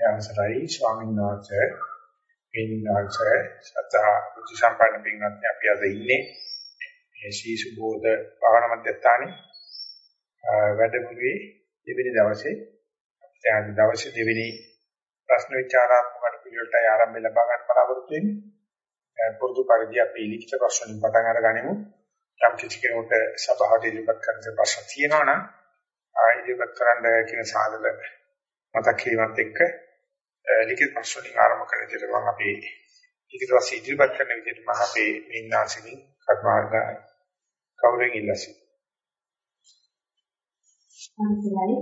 අවසරයි ස්වාමීන් වහන්සේ. පින්නාචේ සත්‍තා බුද්ධ සම්පන්න පින්වත්නි අපි අද ඉන්නේ මේ ශීසුබෝධ භාවනා මධ්‍යස්ථානයේ වැඩමුළුවේ දෙවෙනි දවසේ දැන් දවසේ දෙවෙනි ප්‍රශ්න විචාරාත්මක පිළිවෙලට ආරම්භය ලබා ගන්න බලාපොරොත්තු වෙන්නේ. පුරුදු පරිදි අපි ලිඛිත ප්‍රශ්න වලින් පටන් අරගනිමු. යම් කිසි කෙනෙකුට සභාවට ඉදිරිපත් කරන්න ප්‍රශ්න තියෙනවා නම් ආයෙත් කරන්න කියන සාධක මතක් කිරීමත් එක්ක ලිඛිත ප්‍රශ්න වලින් ආරම්භ කරන විදිහට මම අපේ ලිඛිත ප්‍රශ්න ඉදිරිපත් කරන විදිහට මම අපේ මෙන්නාසිකින් කර්මාර්ග කවුරුන් ඉල්ලසි. අන්තිමයි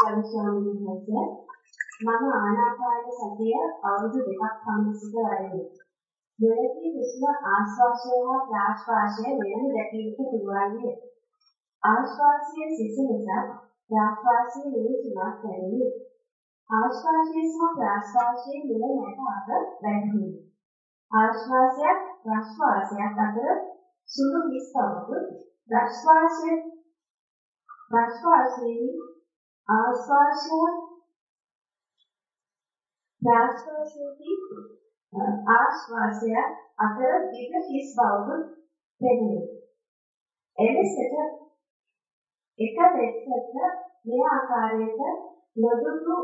අවසානයේ හොසේ මම ආනාපාන සතිය අවුරුදු දෙකක් පමණ සිට වඩේ. මෙලෙසී හුස්ම ආශ්වාසය හා ප්‍රාශ්වාසය වෙනම දැකීමට පුළුවන් වේ. ආශ්වාසයේ සිසිලස ප්‍රාශ්වාසයේ නිරුසුමක් දැනේ. ආශ්වාසය සහ ප්‍රාශ්වාසයේ මුල නැට අතර වැටහුණි. ආශ්වාසයක් ප්‍රාශ්වාසයක් අතර සුළු විස්තවක ප්‍රාශ්වාසයේ ප්‍රාශ්වාසයේ ආශ්වාසය ප්‍රාශ්වාසයේ ආශ්වාසය අතර දිග හිස් බවක පෙනේ. එලෙසට එක දෙස්සක මේ ආකාරයට නොදුටු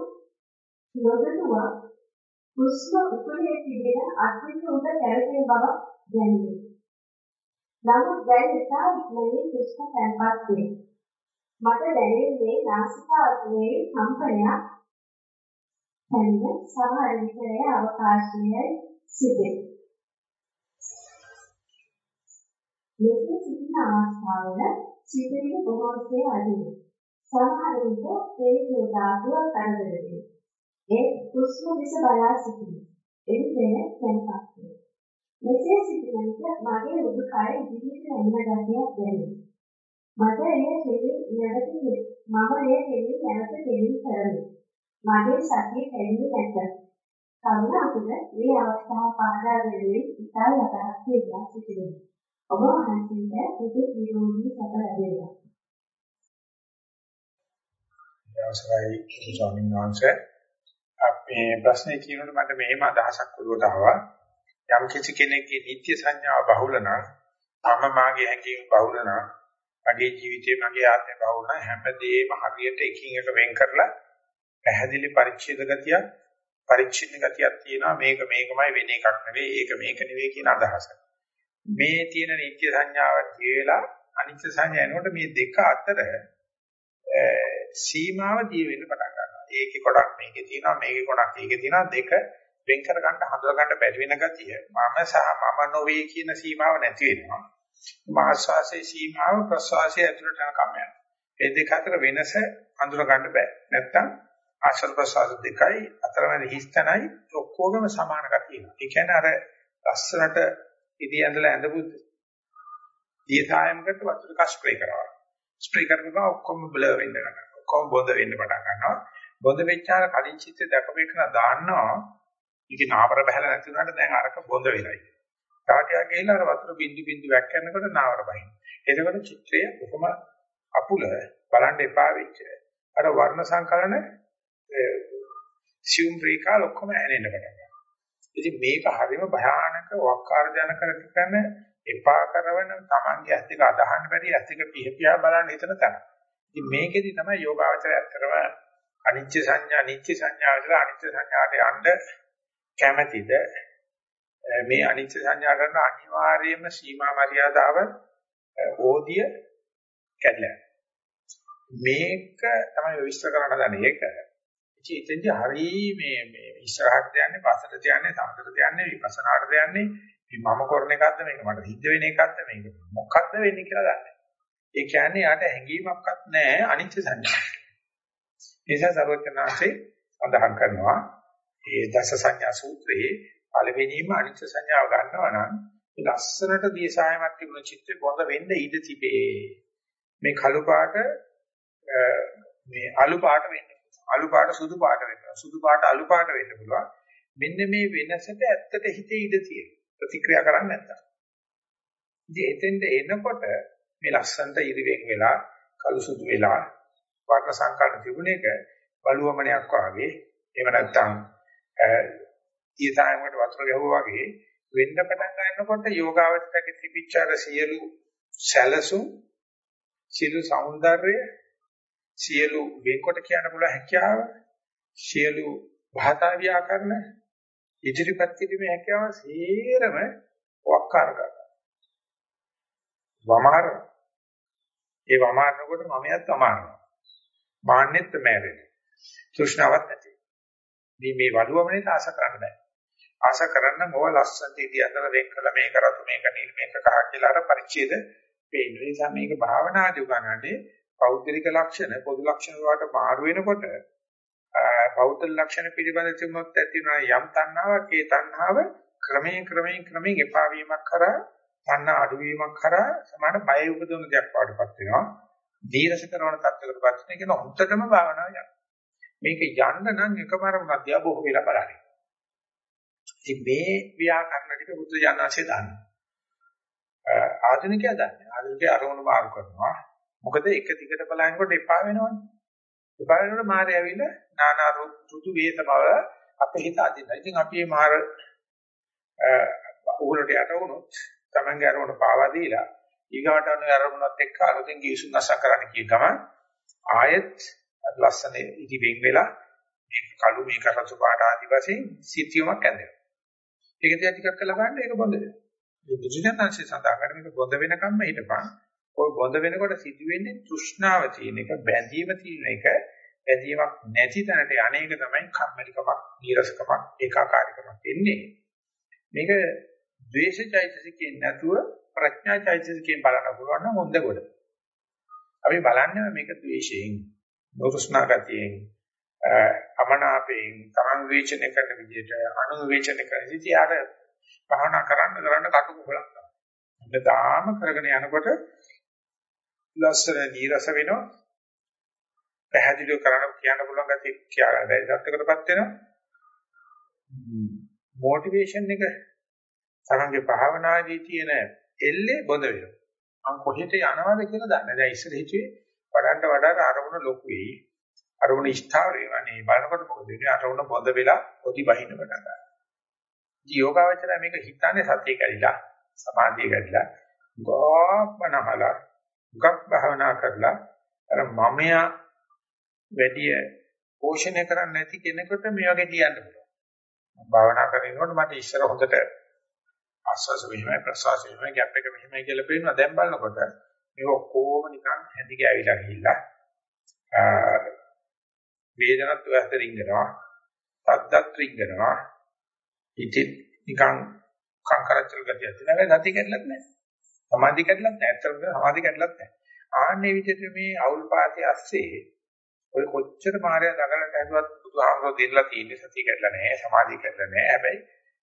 නොදතුවා හුස්ම උපරිය තිබෙන අත්විඳ උඩ කැරකෙන බව දැනේ. නමුත් දැන් ඉතා ඉක්මනින් හුස්ම තැන්පත් වේ. මට දැනෙන්නේ නාසිකාග්‍රයේ කම්පනයක් දැනෙන සමහර විටේ අවකාශයේ සිටේ. මෙසේ සිටින අවස්ථාවල සිටින බොහෝසේ අඩුයි. සමහර විට හේතු ධාතුව කරදර වේ. ඒ හුස්ම දිස බලා සිටින. එවිට තැන්පත් වේ. මෙසේ සිටින විට මගේ උඩුකය ඉදිරියට යන ගතියක් දැනේ. මට එය කෙලින් නැවත මම එය කෙලින් නැවත කෙලින් කරමි. මගේ සතිය කැඩෙන්නේ නැත. කවුරු අපිට මේ අවස්ථාව පහදා දෙන්නේ ඉතා යටහත් කියලා සිටිනවා. ඔබ වහන්සේට බුදු විරෝධී සැප ලැබේවා. අවසරයි ස්වාමීන් වහන්සේ අපේ ප්‍රශ්නේ කියනකොට මට මෙහෙම අදහසක් ඔළුවට ආවා යම් කිසි කෙනෙක්ගේ නිත්‍ය සංඥාව බහුල නම් මම මාගේ හැඟීම් බහුල නම් මගේ ජීවිතේ මගේ ආත්මය බහුල නම් හැමදේම හරියට එකින් එක වෙන් කරලා පැහැදිලි පරිච්ඡේද ගතියක් පරිච්ඡින්න ගතියක් තියෙනවා මේක මේකමයි වෙන එකක් නෙවෙයි ඒක මේක නෙවෙයි කියන අදහස මේ තියෙන නිත්‍ය සංඥාව කියලා අනිත්‍ය සංඥා එනකොට මේ දෙක අතර සීමාව දී වෙන්න පටන් ගන්නවා. ඒකේ කොටක් මේකේ තියෙනවා මේකේ කොටක් ඒකේ තියෙනවා දෙක වෙන් කර ගන්න හඳුනා ගන්න බැරි වෙන ගතිය. මම සහ මම නොවේ කියන සීමාව නැති වෙනවා. මාස්වාසේ සීමාව ප්‍රසවාසයේ ඇතුළට යනකම් යනවා. මේ දෙක අතර වෙනස හඳුනා ගන්න බෑ. නැත්තම් ආශ්වාස ප්‍රසවාස දෙකයි අතරමැද හිස්තනයි ඔක්කොගම සමාන ගතිය. ඒ කියන්නේ අර ලස්සනට ඉදී ඇඳලා ඇඳපු දියසායමකට වතුර කස්ප්‍රේ කරනවා. ස්ප්‍රේ කරනවා ඔක්කොම බ්ලර් වෙන්න ගන්නවා. ඔක්කොම බොඳ වෙන්න පටන් ගන්නවා. බොඳ වෙච්චාර කලින් චිත්‍රය දැකපේකන දාන්නවා. මේකේ නාවර බහැලා නැති වුණාට දැන් අරක බොඳ වෙලයි. තාටියක් ගිහිල්ලා අර වතුර බින්දු බින්දු වැක් කරනකොට නාවර බහින. එතකොට චිත්‍රය කොහොම අපුල බලන්න එපා වෙච්ච. අර වර්ණ සංකලන සියුම් රේඛා ඔක්කොම ඇනෙන්න පටන් ගන්නවා. ඉතින් මේක හරිම භයානක වක්කාර ජනක කරන එපා කරන තමන්ගේ ඇස් දෙක අදහන්න බැරි ඇස් දෙක පිහපියා බලන්න හිතන තැන. ඉතින් මේකෙදි තමයි යෝගාවචරය ඇත්තටම අනිත්‍ය සංඥා නිත්‍ය සංඥා විතර අනිත්‍ය සංඥාට යන්න කැමැතිද? මේ අනිත්‍ය සංඥා කරන අනිවාර්යයෙන්ම සීමා මරියාදාව ඕදිය කැඩලා. මේක තමයි විස්තර කරන්න දන්නේ ඒක. ඉතින්දී හරි මේ මේ ඉස්සරහට යන්නේ පස්සට යන්නේ සමතට යන්නේ විපස්සනාට යන්නේ මේ මම කරන එකක්ද මේක මට සිද්ධ වෙන එකක්ද මේක මොකක්ද වෙන්නේ කියලා දන්නේ. ඒ කියන්නේ යාට හැඟීමක්වත් නැහැ අනිත්‍ය සංඥා. නිසා සර්වඥාන්සේ සඳහන් කරනවා මේ දස සංඥා සූත්‍රයේ පළවෙනිම අනිත්‍ය සංඥාව ගන්නවා නම් මේ ලස්සනට දියසායමක් තිබුණ චිත්‍රේ බොඳ වෙන්න ඉඩ තිබේ. මේ කළු පාට මේ අලු පාට වෙන්න අලු පාට සුදු පාට වෙන්න සුදු පාට අලු පාට වෙන්න පුළුවන්. මෙන්න මේ වෙනසට ඇත්තට හිතේ ඉඩ තියෙනවා. ප්‍රතික්‍රියා කරන්නේ නැත්තම්. ඉතින් එතෙන්ට එනකොට මේ ලස්සන්ට ඉරිවෙන් වෙලා කළු සුදු වෙලා වර්ණ සංකල්ප තිබුණ එක බලුවමනයක් වාගේ එහෙම නැත්නම් ඊසායමකට වතුර ගැහුවා වගේ වෙන්න පටන් ගන්නකොට යෝගාවචරයේ තිබිච්ච අර සියලු සැලසුම් සියලු సౌందර්යය සියලු වෙන්කොට කියන්න පුළුවන් හැකියාව සියලු භාෂා ව්‍යාකරණ ඉදිරිපත් කිරීමේ හැකියාව සේරම වක්කාර කරනවා. වමාර ඒ වමාරනකොට මමයත් වමාරනවා මාන්නෙත් මෑරෙනවා තෘෂ්ණාවක් නැති. මේ මේ වළුවමනේ ආශ කරන්න බෑ. ආශ කරන්න මොව ලස්සන ඉදියතර වෙන් කළ මේක රතු මේක නිල් මේක කහ කියලා අර පරිච්ඡේද පේන නිසා මේක භාවනාදී උගන්නන්නේ පෞද්ගලික ලක්ෂණ පොදු ලක්ෂණ වලට මාරු වෙනකොට පෞද්ගල ලක්ෂණ පිළිබඳ තිබුණොත් ඇති වෙන යම් තණ්හාවක් ඒ තණ්හාව ක්‍රමයෙන් ක්‍රමයෙන් ක්‍රමයෙන් එපා වීමක් කරා තණ්හා අඩු වීමක් කරා සමාන බය උපදවන දෙයක් වඩපත් වෙනවා. දීරස කරන තත්ත්වයකටපත් වෙන කියන හොත්තටම භාවනාව යනවා මේක යන්න නම් එකමාරම මධ්‍ය බොහෝ වෙලා බලන්නේ ඉතින් මේ ව්‍යාකරණ ටික බුද්ධ ඥානසේ දන්නවා ආධුනිකයා දන්නේ. ආධුනිකයා අරමුණු මාරු කරනවා. මොකද එක දිගට බලනකොට එපා වෙනවනේ. එපා වෙනකොට මාරය ඇවිල්ලා නානා රූප සුදු වේත බව අපේ හිත අදිනවා. ඉතින් අපි මේ මාර උගලට යට වුණොත් Tamange අරමුණ පාවා දීලා ඊගාට අනු අරමුණත් එක්ක අලුතෙන් ගිවිසුම් නැසක් කරන්න කිය ගමන් ආයෙත් ලස්සන ඉදි වෙන් වෙලා මේ කළු මේක රතු පාට ආදි වශයෙන් සිතියමක් ඇඳෙනවා. ඒක දිහා ටිකක් කළා ගන්න ඒක බොඳ වෙනවා. මේ බුදුජානන්සේ සඳහන් කරන මේක බොඳ වෙනකම්ම හිටපන්. ඔය බොඳ වෙනකොට සිදුවෙන්නේ තෘෂ්ණාව තියෙන එක, බැඳීම තියෙන එක, බැඳීමක් නැති තැනට අනේක තමයි කම්මැලිකමක්, නීරසකමක්, ඒකාකාරීකමක් එන්නේ. මේක ද්වේෂචෛතසිකයෙන් නැතුව ප්‍රඥාචෛතසිකයෙන් බලන්න පුළුවන් නම් හොඳ කොට. අපි බලන්නේ මේක ද්වේෂයෙන්, නුරුස්නා ගතියෙන්, අමනාපයෙන්, තරං වේචනය කරන විදිහට, අනු වේචනය කරන විදිහට භාවනා කරන්න කරන්න කටු කොහලක් තමයි. හැමදාම කරගෙන යනකොට ලස්සන නීරස වෙනවා. පැහැදිලිව කරන්න කියන්න පුළුවන් ගැති කියලා බැරි තත්යකටපත් වෙනවා. මොටිවේෂන් එක තරංගේ භාවනාදී තියෙන එල්ලේ බොඳ වෙනවා. මම කොහෙට යනවද කියලා දන්නේ නැහැ. දැන් ඉස්සර හිතුවේ වඩන්න වඩා අරමුණ ලොකු වෙයි. අරමුණ ස්ථාවර වෙනවා. නේ බලනකොට මොකද වෙන්නේ? අරමුණ බොඳ වෙලා පොඩි බහින්න පටන් ගන්නවා. යෝගාවචරය මේක හිතන්නේ සතිය කැඩිලා සමාධිය කැඩිලා ගෝපනහලා ගක් භාවනා කරලා අර මමයා වැඩි පෝෂණය කරන්නේ නැති කෙනෙකුට මේ වගේ කියන්න පුළුවන්. මම භාවනා කරනකොට මට ඉස්සර හොඳට ආස්වාස මෙහෙමයි ප්‍රසවාස මෙහෙමයි ගැප් එක මෙහෙමයි කියලා පේනවා. දැන් බලනකොට මේ ඔක්කොම නිකන් හැදි ගෑවිලා ගිහිල්ලා වේදනත් වැස්ත රින්ගනවා. සද්දත් රින්ගනවා. ඉතින් නිකන් කංකරච්චල ගතියක් තියෙනවා. ඒක ගතිය කැඩලත් නැහැ. සමාධි කැඩලත් නැහැ. ඇත්තටම සමාධි කැඩලත් නැහැ. ආන්නේ විදිහට මේ අවුල් පාතේ ඇස්සේ ඔය කොච්චර මායя දඟලට හැදුවත් බුදුහාමරෝ දෙන්නලා තියෙන්නේ සතිය කැඩලා නැහැ. සමාධිය කැඩලා නැහැ. හැබැයි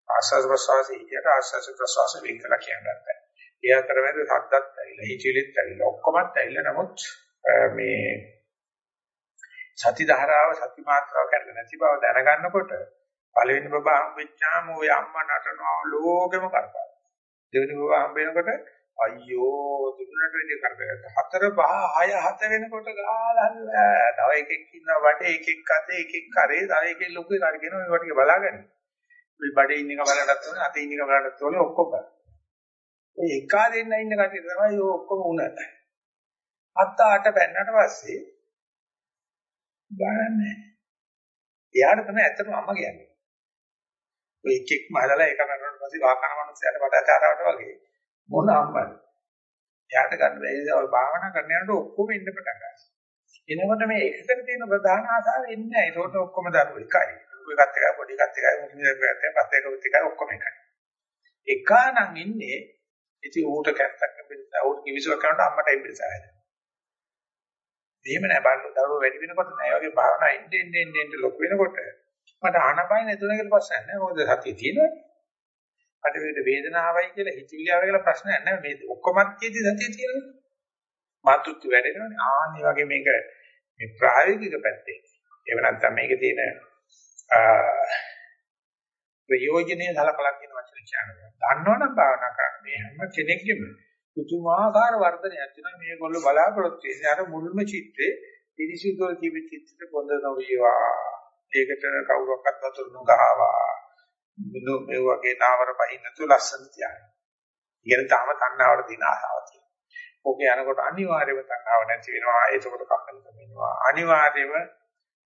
ආස්වාද ප්‍රසවාසයේ හිටියට ආස්වාද ප්‍රසවාස වෙන් කළා කියන්නත් බෑ. ඒ අතරමැද සද්දත් ඇවිල්ලා හිචිලිත් ඇවිල්ලා ඔක්කොමත් ඇවිල්ලා නමුත් මේ සති ධාරාව සති මාත්‍රාව කැඩලා නැති බව දැනගන්නකොට පළවෙනි බබා හම්බෙච්චාම ওই අම්මා නටනවා ලෝකෙම කරපාන. දෙවෙනි බබා හම්බෙනකොට අයියෝ තිබුණට වෙන්නේ කරදරයක්. හතර පහ හය හත වෙනකොට ගාලල්ලා. තව එකෙක් ඉන්නවා වටේ එකෙක් අතේ එකෙක් කරේ තව එකෙක් ලොකු එකක් අරගෙන මේවා ටික බලාගන්න. මේ බඩේ ඉන්න එක බලන්නත් ඕනේ අතේ ඉන්න එක බලන්නත් ඕනේ ඔක්කොම බලන්න. ඔය එකා දෙන්න ඉන්න කටේ තමයි ඔය ඔක්කොම උන. අත්ත අට බැන්නට පස්සේ ගානන්නේ. එයාට තමයි ඇත්තටම අම්මා කියන්නේ. ඔය එක එක්ම හදලා ඒක කරනකොට පස්සේ වාකන මනුස්සයාට වඩාචාරවට වගේ මොන අම්මද? එයාට ගන්න බැහැ. ඔය භාවනා කරන යනකොට ඔක්කොම ඉන්න පටන් ගන්නවා. එනකොට මේ එකට තියෙන ප්‍රධාන ආසාව එන්නේ නැහැ. ඒකට ඔක්කොම දරුවෝ එකයි. එකත් එකයි පොඩි එකත් එකයි මුලින්ම එකත් එකයි පස්සේ එකත් එකයි ඔක්කොම එකයි. එකා නම් ඉන්නේ ඉතින් ඌට කැත්තක් බෙදලා ඌට කිවිසුවක් කරනකොට අම්මට එම්බෙසායද. එහෙම නෑ බලන්න දරුවෝ වැඩි වෙනකොට නෑ වගේ භාවනා ඉන්නේ ඉන්නේ ඉන්නේ ලොකු වෙනකොට මට ආනපයින් නැතුණ කියලා ප්‍රශ්නයක් නෑ. මොකද සතිය තියෙනවනේ. මට මේක වේදනාවයි කියලා හිතවිලි ආව කියලා ප්‍රශ්නයක් නෑ. මේ ඔක්කොමත් කියදි සතිය තියෙනවනේ. මාතෘත්ව වැඩෙනවනේ. ආන්නේ වගේ මේක මේ ප්‍රායෝගික පැත්තේ. එහෙම නැත්නම් මේකේ තියෙන ප්‍රයෝජනේ සලකලා කියන වචන කියනවා. දන්නවනම් භාවනා කරන්න මේ හැම කෙනෙක්ගෙම පුදුමාකාර වර්ධනයක් තියෙනවා. මේගොල්ලෝ බලාපොරොත්තු වෙන්නේ අර මුල්ම චිත්‍රේ පිරිසිදුව තිබෙච්ච චිත්‍රෙ පොඳ නොවේවා. ඒකට කවුරක්වත් වතුර නොගහවා. මිනු මේ වගේ නාවර පහින් නැතුව ලස්සන තියාගන්න. ඉගෙන තාම තණ්හාවට දින ආසාවක් තියෙනවා. ඕකේ යනකොට අනිවාර්යයෙන්ම තණ්හාව නැති වෙනවා. ඒකකොට කම්මැලිකම එනවා. අනිවාර්යයෙන්ම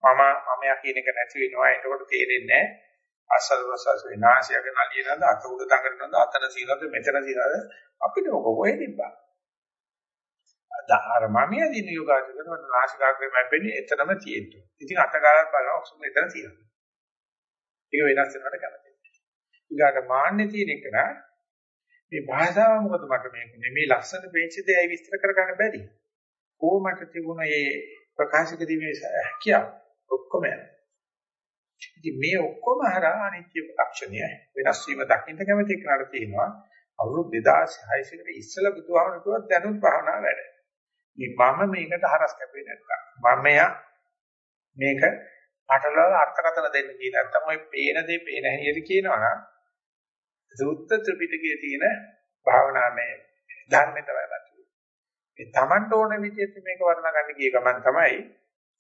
මම මමයා කියන එක නැති වෙනවා. ඒකකොට තේරෙන්නේ අසල් වසස් විනාශයක නලියනද අත උඩ දඟනනද අතන සීනද මෙතන සීනද අපිට ඔක කොහෙද ඉබ්බා. අර මමියා දින යෝගාචරණ නාසිකාග්‍රේ මැපෙන්නේ එතනම තියෙනවා. ඉතින් අත ගාලා බලන ඔක්සුම එතන තියෙනවා. ඒක වෙනස් වෙනවට කැමතියි. ඊගාට මාන්නේ තියෙන එක නා මේ භාෂාව මොකද මට මේ මේ ලස්සන පේච්ච දෙයයි විස්තර කරගන්න බැරි. කොහොමද තිබුණ මේ ප්‍රකාශක දීමේ හැකියාව ඔක්කොම යනවා. ඉතින් මේ ඔක්කොම හරහා අනිත්‍ය ලක්ෂණය වෙනස් වීම දකින්න කැමති කෙනාට තියෙනවා අවුරුදු 2600 කට ඉස්සෙල්ලා බුදුහාමුදුරුවෝ කිව්වත් දැනුත් භාවනා වැඩ. මේ මම මේකට හරස් කැපේ නැත්තම් මමයා මේක අටලවල අර්ථකථන දෙන්න කියන නැත්තම් ওই පේන දේ පේන හැටියට කියනවනම් සූත්‍ර ත්‍රිපිටකයේ තියෙන භාවනාමය ධර්මය තමයි වතුනේ. ඒ Tamanට ඕන විදිහට මේක වර්ණනා ගන්න ගිය ගමන් තමයි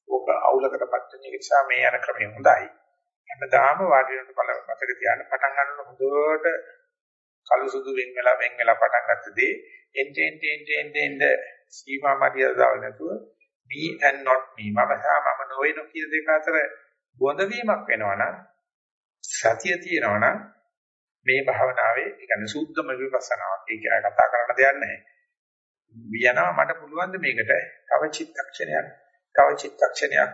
ඕක අවුලකටපත් වෙන නිසා මේ යන ක්‍රමය හොඳයි. හැමදාම වාඩි වෙනකොට බල මතක තියාගන්න පටන් ගන්නකොට හොඳට කළු සුදු වෙන් වෙලා වෙන් වෙලා පටන් ගත්තදී එන්ටෙන් ටෙන් ටෙන් ටෙන් සීමා මරියදාව නැතුව me and not me මම සහ මම නොවන කියන දෙක අතර බොඳ වීමක් වෙනවනම් සතිය තියෙනවනම් මේ භාවනාවේ ඒ කියන්නේ සූද්ධම විපස්සනාවක් ඒ කියන කතා කරන්න දෙයක් නැහැ. වියනවා මට පුළුවන් ද මේකට තව චිත්තක්ෂණයක් තව චිත්තක්ෂණයක්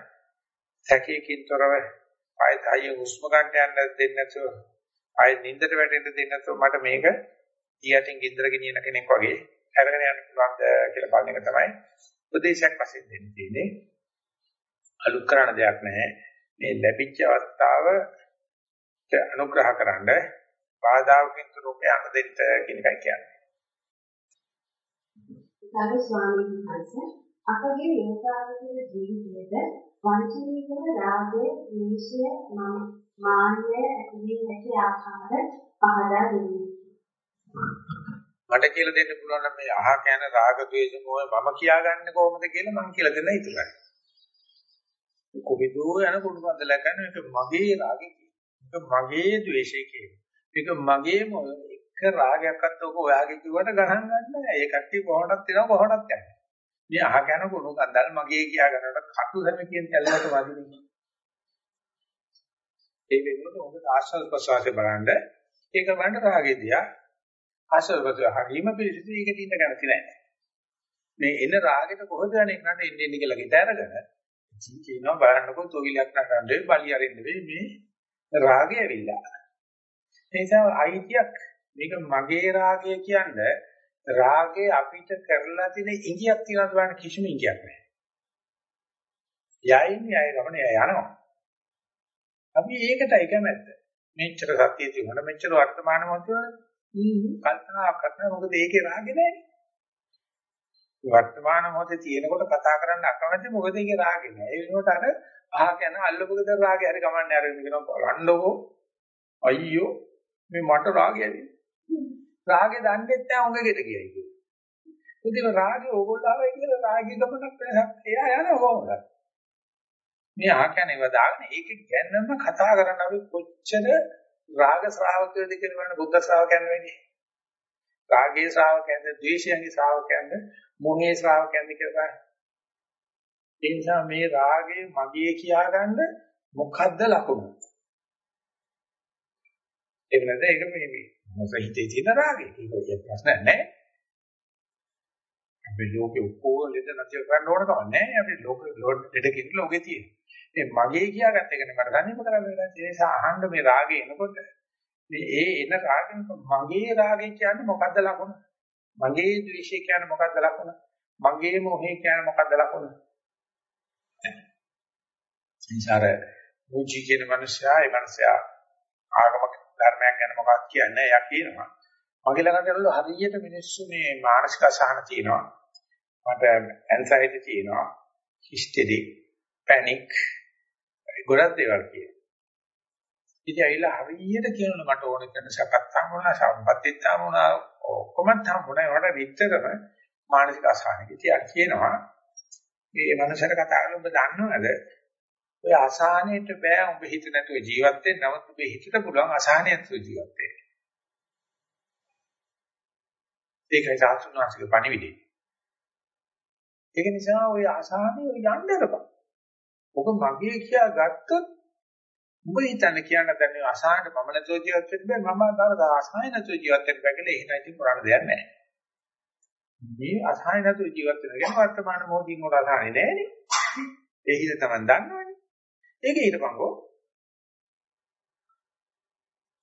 සැකයකින් තොරව ආයත හයිය හුස්ම ගන්න යන්න දෙන්නේ නැතුව ආය නින්දට වැටෙන්න දෙන්නේ නැතුව මට මේක ඊයටින් ගින්දර ගෙනියන කෙනෙක් වගේ අරගෙන යන්න පුළුවන්ද කියලා බලන එක තමයි උපදේශයක් වශයෙන් දෙන්න තියෙන්නේ. අලුත් කරන දෙයක් නැහැ. මේ ලැබිච්ච අවස්ථාව අනුග්‍රහ කරන්න බාධාවකින් තුරුක යන්න දෙන්න කියන එකයි කියන්නේ. ගරු ස්වාමීන් වහන්සේ අපගේ යෝගාවචර ජීවිතයේ වංචනික රාගය, ද්වේෂය, මාන්නය ඇතිවී නැති ආකාර පහදා දෙන්නේ. මට කියලා දෙන්න පුළුවන් නම් මේ අහ කියන රාග ද්වේෂ මොහ මම කියාගන්නේ කොහොමද කියලා මම කියලා දෙන්න හිතුවා. කොහෙදෝ යන කුණු බඳලා ගන්න මේක මගේ රාගය මේක මගේ ද්වේෂය කියන. මේක මගේ එක රාගයක්වත් ඔක ඔයාගේ කිව්වට ගණන් ගන්න නෑ. ඒ කට්ටිය කොහොමදත් එනවා කොහොමදත් යනවා. මේ අහ යන කුණු කන්දල් මගේ කියා ගන්නකොට කටු හැම කියන කැලලට වදිනේ. ඒ වෙනුවට හොඳ ආශ්‍රද ප්‍රසවාසය බලන්න ඒක බලන්න රාගේ දිහා ආශ්‍රද ප්‍රසවාස හරීම පිළිසිදු ඒක දින්න කැමති නෑ. මේ එන රාගෙට කොහොමද යන්නේ නට එන්නේ එන්නේ කියලා ගිත අරගෙන ඉතින් කියනවා බලන්නකෝ තොවිලක් නටන්නේ බලි අරින්න වෙයි මේ රාගය ඇවිල්ලා. ඒ නිසා අයිතියක් මේක මගේ රාගය කියන්නේ රාගේ අපිට කරලා තියෙන ඉඟියක් තියනද බලන්න කිසිම ඉඟියක් නැහැ. යයින්නේ අය ගමන යනවා. අපි ඒකටයි කැමැත්ත. මෙච්චර සත්‍ය තියුණා මෙච්චර වර්තමාන මොහොතේ කල්පනා කරනවා මොකද ඒකේ රාගේ නැහැ. වර්තමාන මොහොතේ තියෙනකොට කතා කරන්න අකමැති මොකද ඒකේ රාගේ නැහැ. ඒ වෙනුවට අර අහ කියන අල්ලපුකද රාගේ හරි ගමන්නේ අර කියනවා බලන්නකෝ අයියෝ මේ මට රාගය ඇවිල්ලා. රාගේ දන්නේ නැහැ උඟගෙට කියයි කිව්වා. ඉතින් රාගේ ඕගොල්ලෝ ආවයි කියලා රාගේ ගමනක් වෙනසක් එයා යනවා කොහොමද? මේ ආකනේ වදාගෙන ඒක ගැනම කතා කරන්න අපි කොච්චර රාග ශ්‍රාවකයෝද කියලා බලන්න බුද්ධ ශ්‍රාවකයන් වෙන්නේ. රාගයේ ශ්‍රාවකයන්ද, ද්වේෂයේ ශ්‍රාවකයන්ද, මොහේ ශ්‍රාවකයන්ද කියලා බලන්න. ඒ නිසා මේ රාගය මගේ කියාගන්න මොකද්ද ලකුණ? ඒක නේද ඒක මේ මේ මොකද හිතේ තියෙන රාගය. ඒක ප්‍රශ්න නැහැ. අපි ලෝකෙ ඔක්කොම ලෙඩ නැති කරන්න ඕන කම නැහැ. අපි ලෝක ලෙඩ කිරි ලෝකේ තියෙන. ඒ මගේ කියාගත්ත එක නේ මට දැනීම කරන්න වෙලා ඒ නිසා අහන්න මේ රාගය එනකොට මේ ඒ එන රාගෙන් මගේ රාගය කියන්නේ මොකද්ද ලකුණ? මගේ ද්වේෂය කියන්නේ මොකද්ද ලකුණ? මගේ මොහේ කියන්නේ මොකද්ද ලකුණ? ඉන්සාර මුචි කියන මනුස්සයා ඒ මනුස්සයා ආගමක ධර්මයක් ගැන මොකක්ද කියන්නේ එයා කියනවා. මගේ ළඟට ඇවිල්ලා හරියට මිනිස්සු මේ මානසික අසහන තියෙනවා. මට ඇන්සයිටි තියෙනවා. හිස්ටරි, පැනික් ගොඩක් දේවල් කියනවා. ඉතින් ඇවිල්ලා හරියට කියනවා මට ඕන කරන සපත් හම්බුණා, සම්පත්තිත් හම්බුණා, ඔක්කොම හම්බුණා. ඒවට විතරම මානසික අසහනක. ඉතින් කියනවා මේ මනසට කතා කරලා ඔබ දන්නවද ඔය අසහනෙට බෑ උඹ හිත නැතුව ජීවත් වෙන්න. නමුත් උඹේ හිතට පුළුවන් අසහනයත් ජීවත් වෙන්න. ඒකයි සාසුනාසික පණිවිඩය. ඒක නිසා ඔය අසහනෙ යන්න එපා. ඔබ මගේ කියා ගත්තොත් උඹ හිතන්න කියන්න දැන් මේ අසහනට මම නැතුව ජීවත් වෙන්න බෑ මම අදාළ අසහන නැතුව ජීවත් වෙන්න බෑ කියලා එහෙනම් ඉතින් කරන්න දෙයක් නැහැ. මේ අසහන නැතුව ජීවත් වෙන ගැන වර්තමාන මොහොතින් උඩ අසහනේ නෑනේ. ඒ හිත තමයි දන්නවනේ. ඒක ඊටපංගෝ.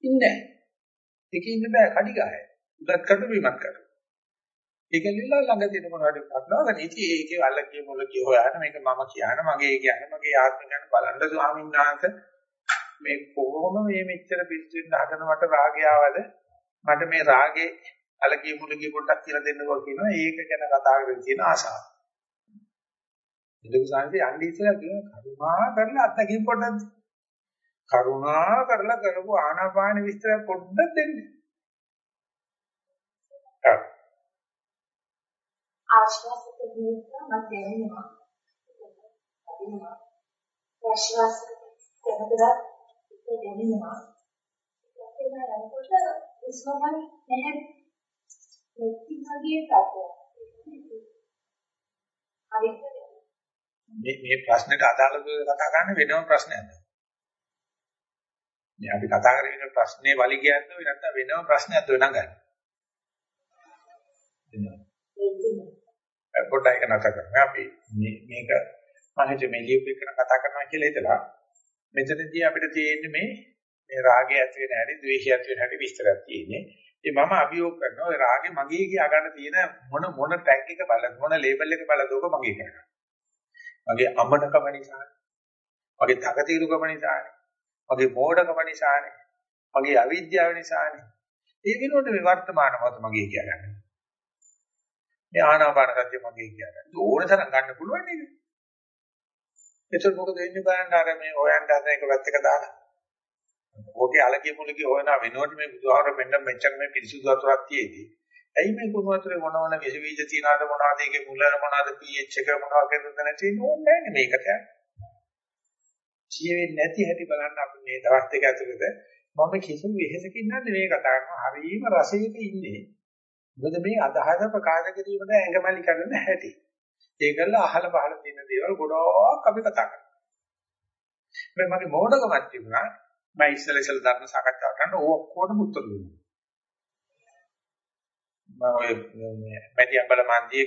ඉන්නේ. ඒක ඉන්න බෑ කඩිගාය. උදත් කඩු බිමත් කඩු. ඒක නිලා ළඟ තියෙන මොනවද අත්ලාගෙන ඉතින් ඒකේ අල්ලකිය මොලකිය හොයන මේක මම කියන මගේ කියන මගේ ආත්ම ගැන බලන්න ස්වාමීන් වහන්සේ මේ කොහොම මේ මෙච්චර පිස්සුවෙන් හදන මට රාගය ආවද මට මේ රාගේ අලකිය මුලකිය පොඩ්ඩක් කියලා දෙන්නකෝ කියනවා ඒක ගැන කතා කරගෙන තියෙන ආසාව. ඉතින් සංසි යන්නේ ඉස්සලා කියන කරුණා කරලා අත්දැකීම් පොඩ්ඩක් කරුණා කරලා කරපු ආනාපාන විස්තර පොඩ්ඩක් දෙන්න. ආශ්වාස ප්‍රතිනික මත දැනෙනවා. අදිනවා. ආශ්වාස දෙකතරක් දැනෙනවා. ඒක නේද උස්මමයි නැහැ. ප්‍රතිභාගයේ තත්ත්වය. හරිද? මේ මේ ප්‍රශ්නෙට අදාළව කතා කරන්න වෙනම ප්‍රශ්නයක්. මේ අපි කතා කරගෙන ඉන්න ප්‍රශ්නේ වලිගයක්ද වෙ නැත්නම් වෙනම ප්‍රශ්නයක්ද වෙනම් ගන්න. එනවා. පොඩ්ඩක් එක නතර කරමු. අපි මේක මම හිතුවේ මේ ලියුප් එක කතා කරනවා කියලා හිතලා මෙතනදී අපිට තියෙන්නේ මේ මේ රාගය ඇති වෙන හැටි, ද්වේෂය ඇති වෙන හැටි විස්තරයක් තියෙන්නේ. ඒ මම අභියෝග කරනවා ඒ රාගේ මගේ කියා ගන්න තියෙන මොන මොන ටැග් එක බලද මොන ලේබල් එක බලද ඔබ මගේ කරගන්න. මගේ අමනකම නිසානේ. මගේ තකතිරුකම නිසානේ. මගේ මෝඩකම නිසානේ. මගේ අවිද්‍යාව නිසානේ. ඒ වෙනුවට මේ වර්තමාන මොහොත මගේ කියන්නේ. මේ ආනාපාන සත්‍ය මගේ කියන්නේ. ඕන තරම් ගන්න පුළුවන් නේද? එතකොට මොකද වෙන්නේ බලන්න අර මේ හොයන්න හදන එක වැත්තක දාලා. ඕකේ අලකිය මුලකිය හොයනා වෙනකොට මේ බුදුහාර මෙන්න මෙච්චර මේ පිරිසුදු වතුරක් තියේදී. ඇයි මේ කුණු වතුරේ මොන මොන විස බීජ තියනවාද මොනවද ඒකේ මුල මොනවද pH එක මොනවද කියනද නැති ඕනේ නැහැ මේකට. ජීවෙන්නේ නැති හැටි බලන්න අපි මේ දවස් දෙක ඇතුළත මම කිසිම වෙහෙසකින් නැද්ද මේ කතා කරනවා. හරිම රසයක ඉන්නේ. මොකද මේ අදහස ප්‍රකාශ කිරීමට ඇඟමැලි කරන හැටි. ඒකල අහල පහල තියෙන දේවල් ගොඩක් අපි කතා කරනවා. මේ මගේ මොඩකමක් තිබුණා. මම ඉස්සෙල්ල ඉස්සෙල්ල ධර්ම සාකච්ඡාවට කරන ඔක්කොටම උත්තර දුන්නා. මම ඔය මැදියම්බල මන්දියේ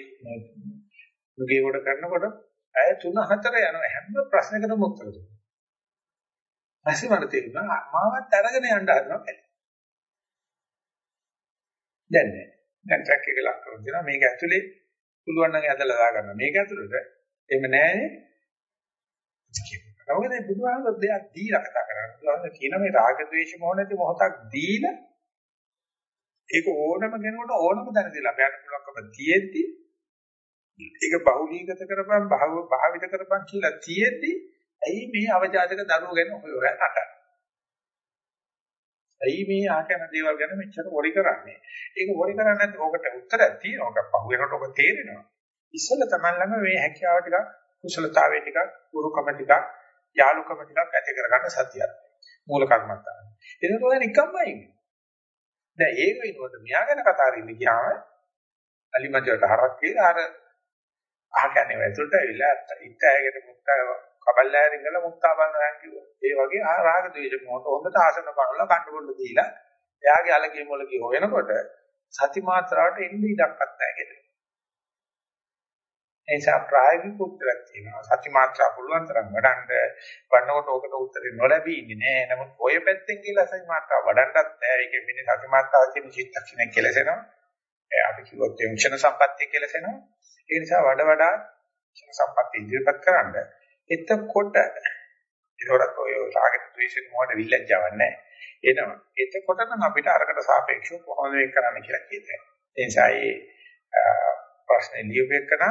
මුගේ කොට කරනකොට ඇය 3 4 යනවා හැම ප්‍රශ්නයකටම උත්තර දුන්නා. ඊපස්සේ මට තේරුණා මාවත් අරගෙන යන්න හදනවා කියලා. දැන් නෑ. දැන් ට්‍රැක් එක ලක් කරලා දෙනවා මේක ඇතුලේ පුළුවන් නම් ඇදලා දාගන්න. මේක ඇතුලේ එහෙම නෑනේ. මොකද බුදුහාමුදුරුවෝ දෙයක් දීලා කතා කරන්නේ. බුදුහාමුදුරුවෝ කියන මේ රාග ద్వේෂ මොහ නැති මොහොතක් දීලා ඒක ඕනම කෙනෙකුට ඕනම දැනදී ලබන්න පුළුවන්කම තියෙද්දි ඒක බහුලීගත කරපන් භාවිත කරපන් කියලා තියෙද්දි ඇයි මේ අවජාතක දරුවෝ ගැන ඔය ඔය නටන්නේ? ඇයි මේ ආකන දේවල් ගැන මෙච්චර වොරි කරන්නේ? ඒක වොරි කරන්නේ නැත්නම් ඔකට උත්තරයක් තියෙනවා. ඔක පහුවෙනකොට ඔක තේරෙනවා. ඉස්සෙල්ල තමයි ළඟ මේ හැකියාව ටිකක් කුසලතාවය ටිකක් උරුකම ටිකක් යාලුකම ටිකක් ඇති කරගන්න සතියක්. මූල කර්මත්තාන. එතකොට ඔය නිකම්මයි. දැන් ඒක වෙනකොට මෙයා ගැන කතා කරන්න ගියාම අලිමන්ජට හරක් කියලා අර අහ කියන්නේ වැතුලට ඇවිල්ලා ඉත්තෑගෙන මුත්තා කබල්ලාරින් ගල මුත්තා බලනවා කිව්වා. ඒ වගේ ආ රාග ද්වේෂ මොහොත හොඳට ආසන බලලා කණ්ඩ බොන්න දීලා එයාගේ අලගේ මොලගේ හොයනකොට සති මාත්‍රාවට එන්න ඉඩක්වත් නැහැ කියලා. එනිසා ප්‍රායෝගික උත්තරයක් තියෙනවා. සති මාත්‍රා පුළුවන් තරම් වඩන්න වඩනකොට ඔකට උත්තරේ නොලැබී ඉන්නේ නෑ. නමුත් ඔය පැත්තෙන් කියලා සති මාත්‍රා වඩන්නත් බෑ. ඒකෙන් මෙන්න සති මාත්‍රාව කියන චිත්තක්ෂණය කෙලසෙනවා. අපි කිව්වොත් ක්ෂණ සම්පත්තිය කෙලසෙනවා. ඒ නිසා වඩ වඩා ක්ෂණ සම්පත්තිය ඉදිරිපත් කරන්න. එතකොට ඒකට ඔය රාග ද්වේෂ මොහොත විලැජ්ජාවක් නැහැ. එනවා. එතකොට නම් අපිට අරකට සාපේක්ෂව කොහොමද මේක කරන්න කියලා කියතේ. ඒ නිසා මේ ප්‍රශ්නේ ලියුවෙකන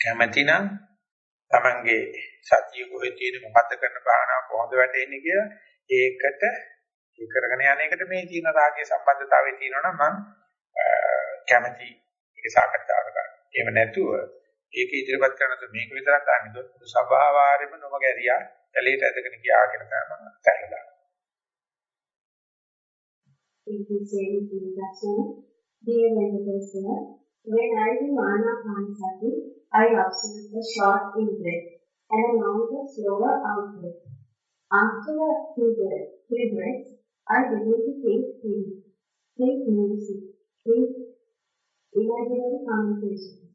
කැමැතිනම් Tamange සතිය කොහෙද තියෙන්නේ මොකද්ද කරන භාවනාව කොහොමද වැටෙන්නේ කියලා ඒකට ඒ කරගෙන යන එකට මේ තියෙන රාගයේ සම්බන්ධතාවය තියෙනවා නම් මම කැමැති ඒක සාකච්ඡාවට ගන්න. එහෙම නැතුව ඒක ඉදිරිපත් කරනකොට මේක විතරක් ගන්න දුන්නොත් සභාවාරෙම නොම ගැරියා කැලේට ඇදගෙන ගියා කියන කම කරලා Thank you, Sir. Dear Venkateswara, when I do Anapanasati, I observe the short in-breath and a longer, slower out-breath. After a few breaths, I begin to think things, think music, think imaginary conversations.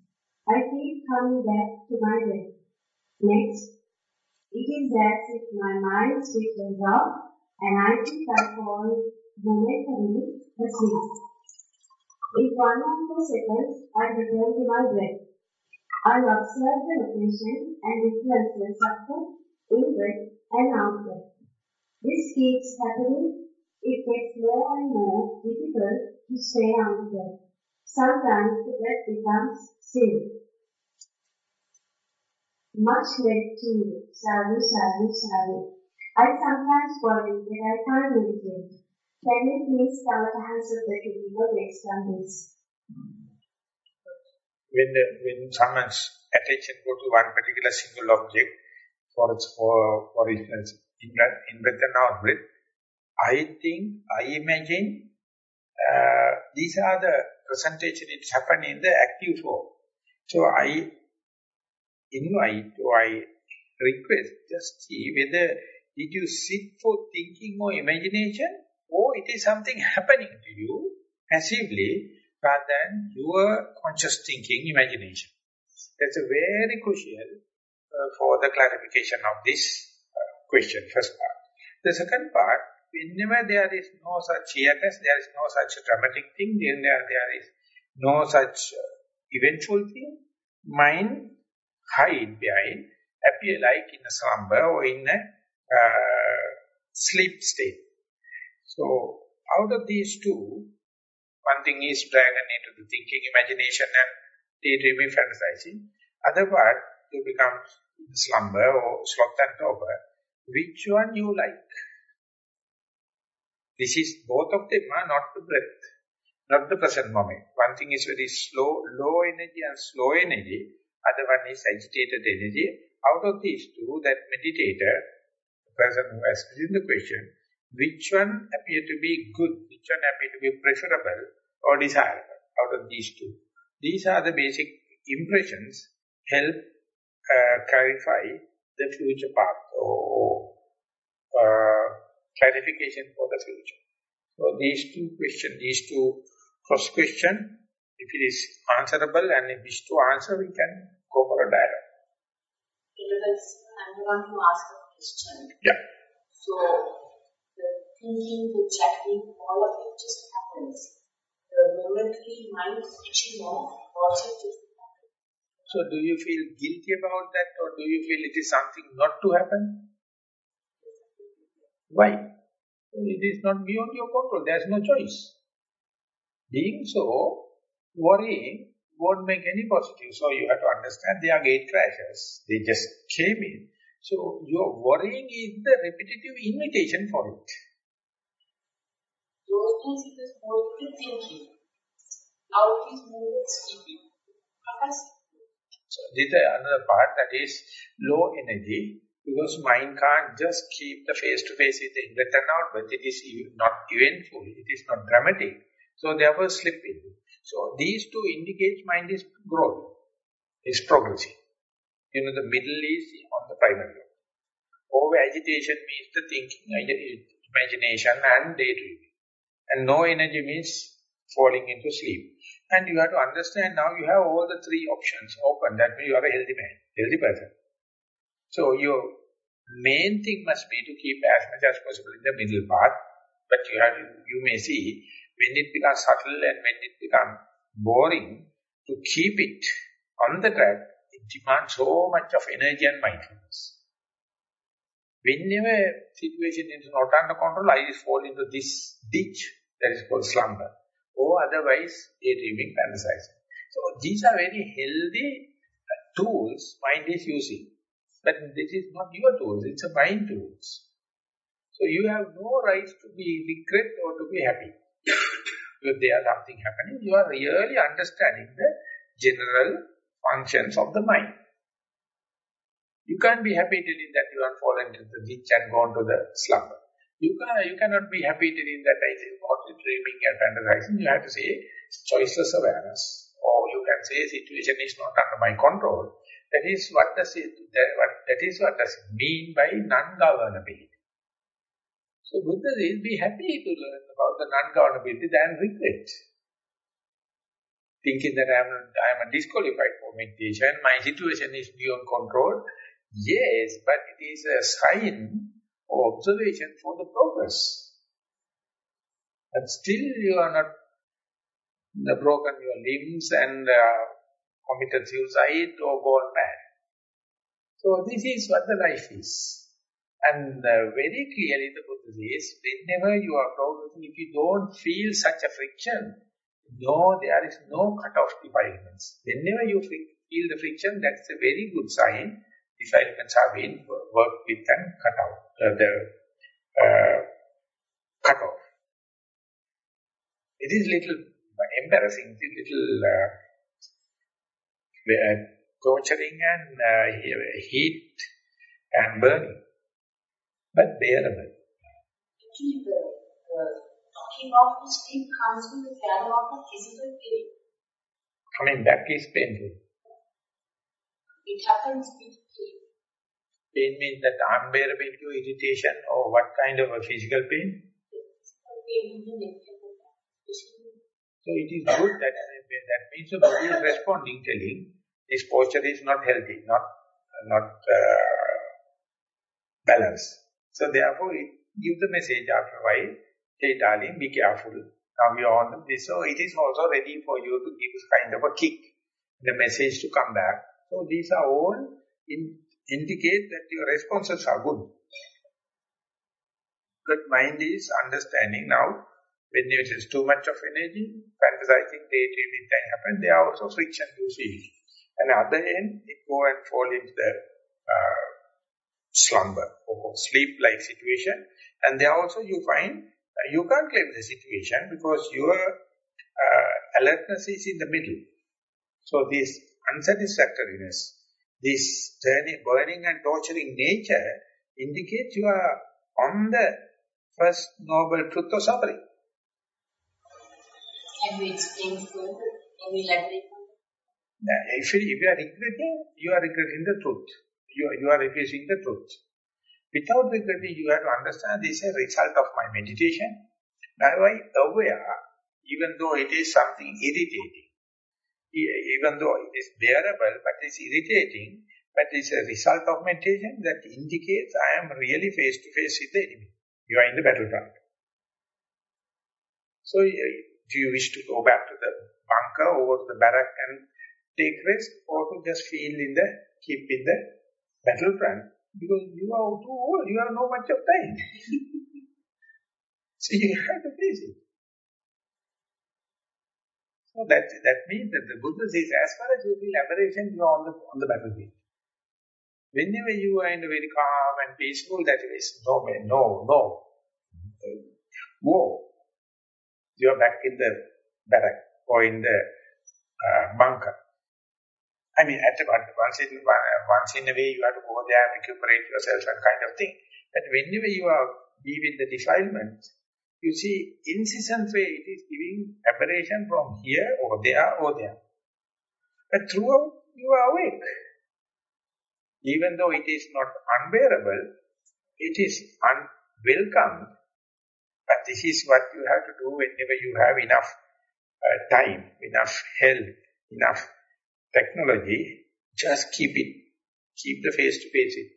I keep coming back to my breath. Next, it is as if my mind switches off and I think I fall momentarily asleep. In one or two seconds, I return to my breath. I observe the location and influences of the in-breath and out-breath. This keeps happening. It gets more and more difficult to stay on the breath. Sometimes the breath becomes still. Much led to you, sadhu, sadhu, sadhu. I sometimes worry that I can't meditate. Can you please tell the hands of the people based on this? When the, when someone's attention go to one particular single object, for for for instance, in breath, in breath and out breath, I think, I imagine, uh, these are the presentation it happen in the active form. So I invite or I request, just see whether did you sit for thinking or imagination or it is something happening to you passively rather than your conscious thinking, imagination. That's a very crucial uh, for the clarification of this uh, question, first part. The second part, whenever there is no such hiatus, there is no such dramatic thing, then there, there is no such uh, eventful thing, mind hide behind, appear like in a slumber or in a uh, sleep state. So, out of these two, one thing is dragon into the thinking, imagination and daydreaming, fantasizing. Other part, you become slumber or sloth and torpor. Which one you like? This is, both of them not the breath, not the present moment. One thing is very slow, low energy and slow energy. Other one is agitated energy. Out of these two, that meditator, the person who has written the question, which one appear to be good, which one appear to be preferable or desirable out of these two. These are the basic impressions help uh, clarify the future path or uh, clarification for the future. So these two questions, these two cross questions, if it is answerable and if wish to answer, we can go for a dialogue. I'm the one who asked the question. Yeah. So, thinking, the chatting, all of it just happens. The momentary mind switching off also just happens. So do you feel guilty about that or do you feel it is something not to happen? Why? It is not beyond your control. There is no choice. Being so, worrying won't make any positive. So you have to understand they are gate crashers. They just came in. So your worrying is the repetitive invitation for it. Is to thinking. Now it is more sleeping. So this is another part that is low energy because mind can't just keep the face-to-face with the in-breath and out-breath. It is not eventful. It is not dramatic. So therefore slip in. So these two indicate mind is growing, is progressing. You know, the middle is on the primary. Over agitation means the thinking, imagination and daydreaming. And no energy means falling into sleep. And you have to understand now you have all the three options open. That means you are a healthy man, healthy person. So your main thing must be to keep as much as possible in the middle path. But you have, you may see when it becomes subtle and when it becomes boring, to keep it on the track, it demands so much of energy and mindfulness. Whenever situation is not under control, I fall into this ditch that is called slumber. Or otherwise, daydreaming, fantasizing. So these are very healthy uh, tools mind is using. But this is not your tools, it's a mind tools. So you have no right to be regret or to be happy. if there is something happening, you are really understanding the general functions of the mind. You can't be happy telling that you are fallen into the ditch and gone to the slumber. You, can, you cannot be happy telling that I am not dreaming and fantasizing. You have to say choiceless awareness. Or you can say situation is not under my control. That is what does it, that, what, that is what does it mean by non-governability. So Buddha says, be happy to learn about the non-governability than regret thinking that I am, I am disqualified for meditation, my situation is beyond control. Yes, but it is a sign or observation for the progress. But still you are not the broken your limbs and uh, committed suicide or gone mad. So this is what the life is. And uh, very clearly the Buddha says, whenever you are progressing, if you don't feel such a friction, no, there is no cut-off defilements. Whenever you feel the friction, that's a very good sign. Defilements are being worked with and cut out. Uh, the uh, cut off. It is little embarrassing, it is little uh, uh torturing and uh, heat and burning, but bearable. Actually, the, the talking of this thing comes with the shadow of the physical pain. Coming back is painful. It happens with pain. Means that unbearability or irritation or what kind of a physical pain? So it is good that that means the body is responding, telling this posture is not healthy, not not uh, balanced. So therefore, it give the message after a while hey darling, be careful. Now you are on this. So it is also ready for you to give kind of a kick, the message to come back. So these are all in, indicate that your responses are good. But mind is understanding now, when there is too much of energy, fantasizing, daydreaming can happen, there are also friction you feel. And at the end, it go and fall into the uh, slumber or sleep-like situation. And there also you find you can't claim the situation because your uh, alertness is in the middle. So this unsatisfactoriness, this turning, burning and torturing nature indicates you are on the first noble truth of suffering. Can we explain further? Can we elaborate If you, if you are regretting, you are regretting the truth. You, you are refusing the truth. Without regretting, you have to understand this is a result of my meditation. Now I aware, even though it is something irritating, even though it is bearable, but it's irritating, but it's a result of meditation that indicates I am really face to face with the enemy. You are in the battleground. So, do you wish to go back to the bunker or to the barrack and take rest, or to just feel in the, keep in the battlefront because you are too old, you have no much of time. so you have to face it. So that, that means that the Buddha says, as far as you feel aberration, you are on the, on the battlefield. Whenever you are in a very calm and peaceful, that is no, no, no. War. You are back in the barrack or in the uh, bunker. I mean, at once in, once in a way you have to go there and recuperate yourself and kind of thing. But whenever you are leaving the defilement, you see, incessant way it is giving aberration from here or there or there. But throughout you are awake. Even though it is not unbearable, it is unwelcome. But this is what you have to do whenever you have enough uh, time, enough health, enough technology, just keep it. Keep the face-to-face -face it.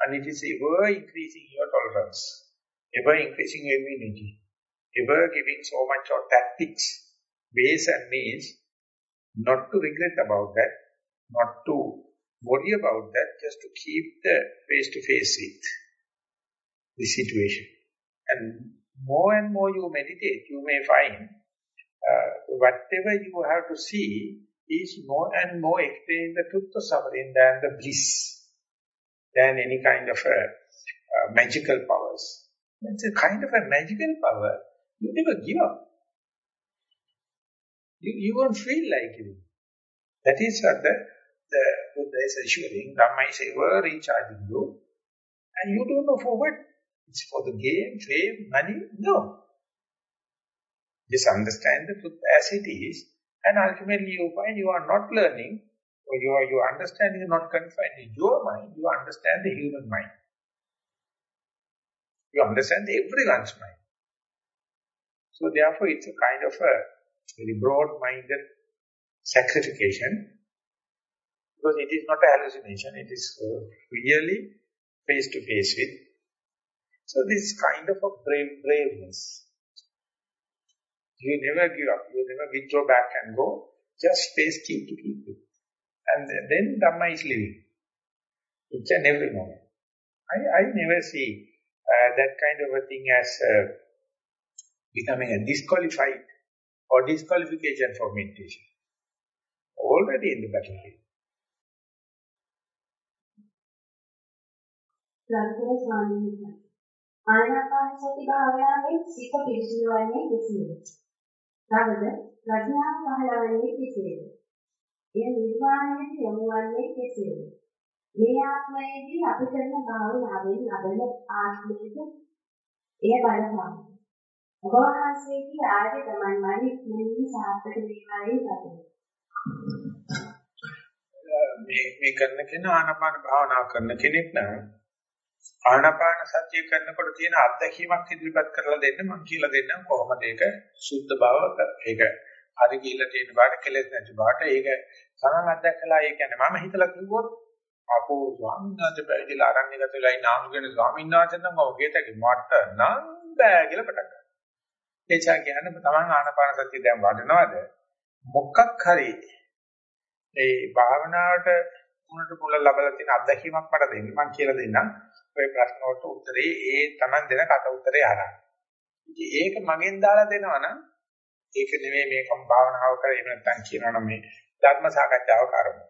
And it is ever increasing your tolerance, ever increasing immunity, ever giving so much of tactics, ways and means, not to regret about that, not to worry about that, just to keep the face-to-face -face it, the situation. And more and more you meditate, you may find uh, whatever you have to see is more and more explaining the truth of suffering than the bliss, than any kind of a, uh, magical powers. It's a kind of a magical power. You never give up. You, you won't feel like it. That is what the, the Buddha is assuring. Dhamma is ever recharging you. And you don't know for what. It's for the game, fame, money. No. Just understand the truth as it is. And ultimately you find you are not learning or you are, your understanding is not confined in your mind. You understand the human mind. You understand everyone's mind. So therefore it's a kind of a very broad-minded sacrification because it is not a hallucination, it is uh, really face-to-face with. So this kind of a brave braveness. You never give up, you never withdraw back and go, just face keep to keep it. And then Dhamma is living. Each and every moment. I, I never see that kind of a thing as uh, becoming a disqualified or disqualification for meditation. Already in the battlefield. ගරුතර ස්වාමීන් වහන්සේ ආනාපාන සති භාවනාවෙන් සිත පිරිසිදු වන්නේ කෙසේද? තවද ප්‍රඥාව පහළ වන්නේ කෙසේද? එය නිර්වාණයට යොමු වන්නේ කෙසේද? මේ ආත්මයේදී අපි කරන භාවනාවෙන් ලබන ආත්මික එය බලපාන. ඔබ වහන්සේගේ ආර්ය ගමන් මරි මුලින් සාර්ථක වේවායි පතමි. මේ මේ කරන කෙනා ආනාපාන භාවනා කරන කෙනෙක් නම් ආනාපාන සතිය කරනකොට තියෙන අත්දැකීමක් ඉදිරිපත් කරලා දෙන්න මම කියලා දෙන්නම් කොහොමද ඒක සුද්ධ බව ඒක හරි කියලා තියෙන බාට කෙලෙස් නැති බාට ඒක සමන් අත්දැකලා ඒ කියන්නේ මම හිතලා කිව්වොත් අපෝ ස්වාමීන් වහන්සේ පැවිදිලා ආරණ්‍යගත වෙලා ඉන්න ආනුගෙන ස්වාමීන් වහන්සේ නම් ඔය ගෙතක මට නම් බෑ කියලා පටන් ගන්නවා. එචා කියන්නේ තමන් ආනාපාන සතිය දැන් වඩනවද මොකක් හරි ඒ භාවනාවට මුලට මුල ලැබලා තියෙන අත්දැකීමක් මට දෙන්න මම කියලා දෙන්නම්. ඔය ප්‍රශ්න වලට උත්තරේ ඒ Taman දෙන කට උත්තරේ අරන්. ඉතින් ඒක මගෙන් දාලා දෙනවා නම් ඒක නෙමෙයි මේකම භාවනාව කරේ එහෙම නැත්නම් කියනවනම් මේ ධර්ම සාකච්ඡාව කරමු.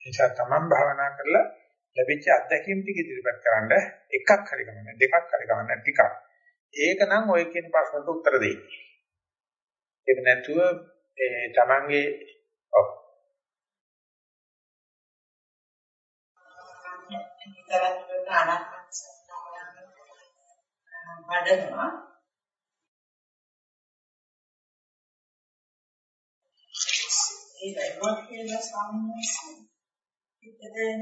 ඒ නිසා Taman භාවනා කරලා ලැබිච්ච අත්දැකීම් ටික ඉදිරිපත් කරන්න එකක් හරි ගමන දෙකක් හරි ගමන ටිකක්. ඒක නම් ඔය කියන ප්‍රශ්නට උත්තර දෙයි. ඒක නැතුව ඒ Tamanගේ ඔව් තරතුරට අනාත්ම සත්‍යයන් වඩනවා ඒ වගේම කියලා ස්වාමීන් වහන්සේ ඉතින්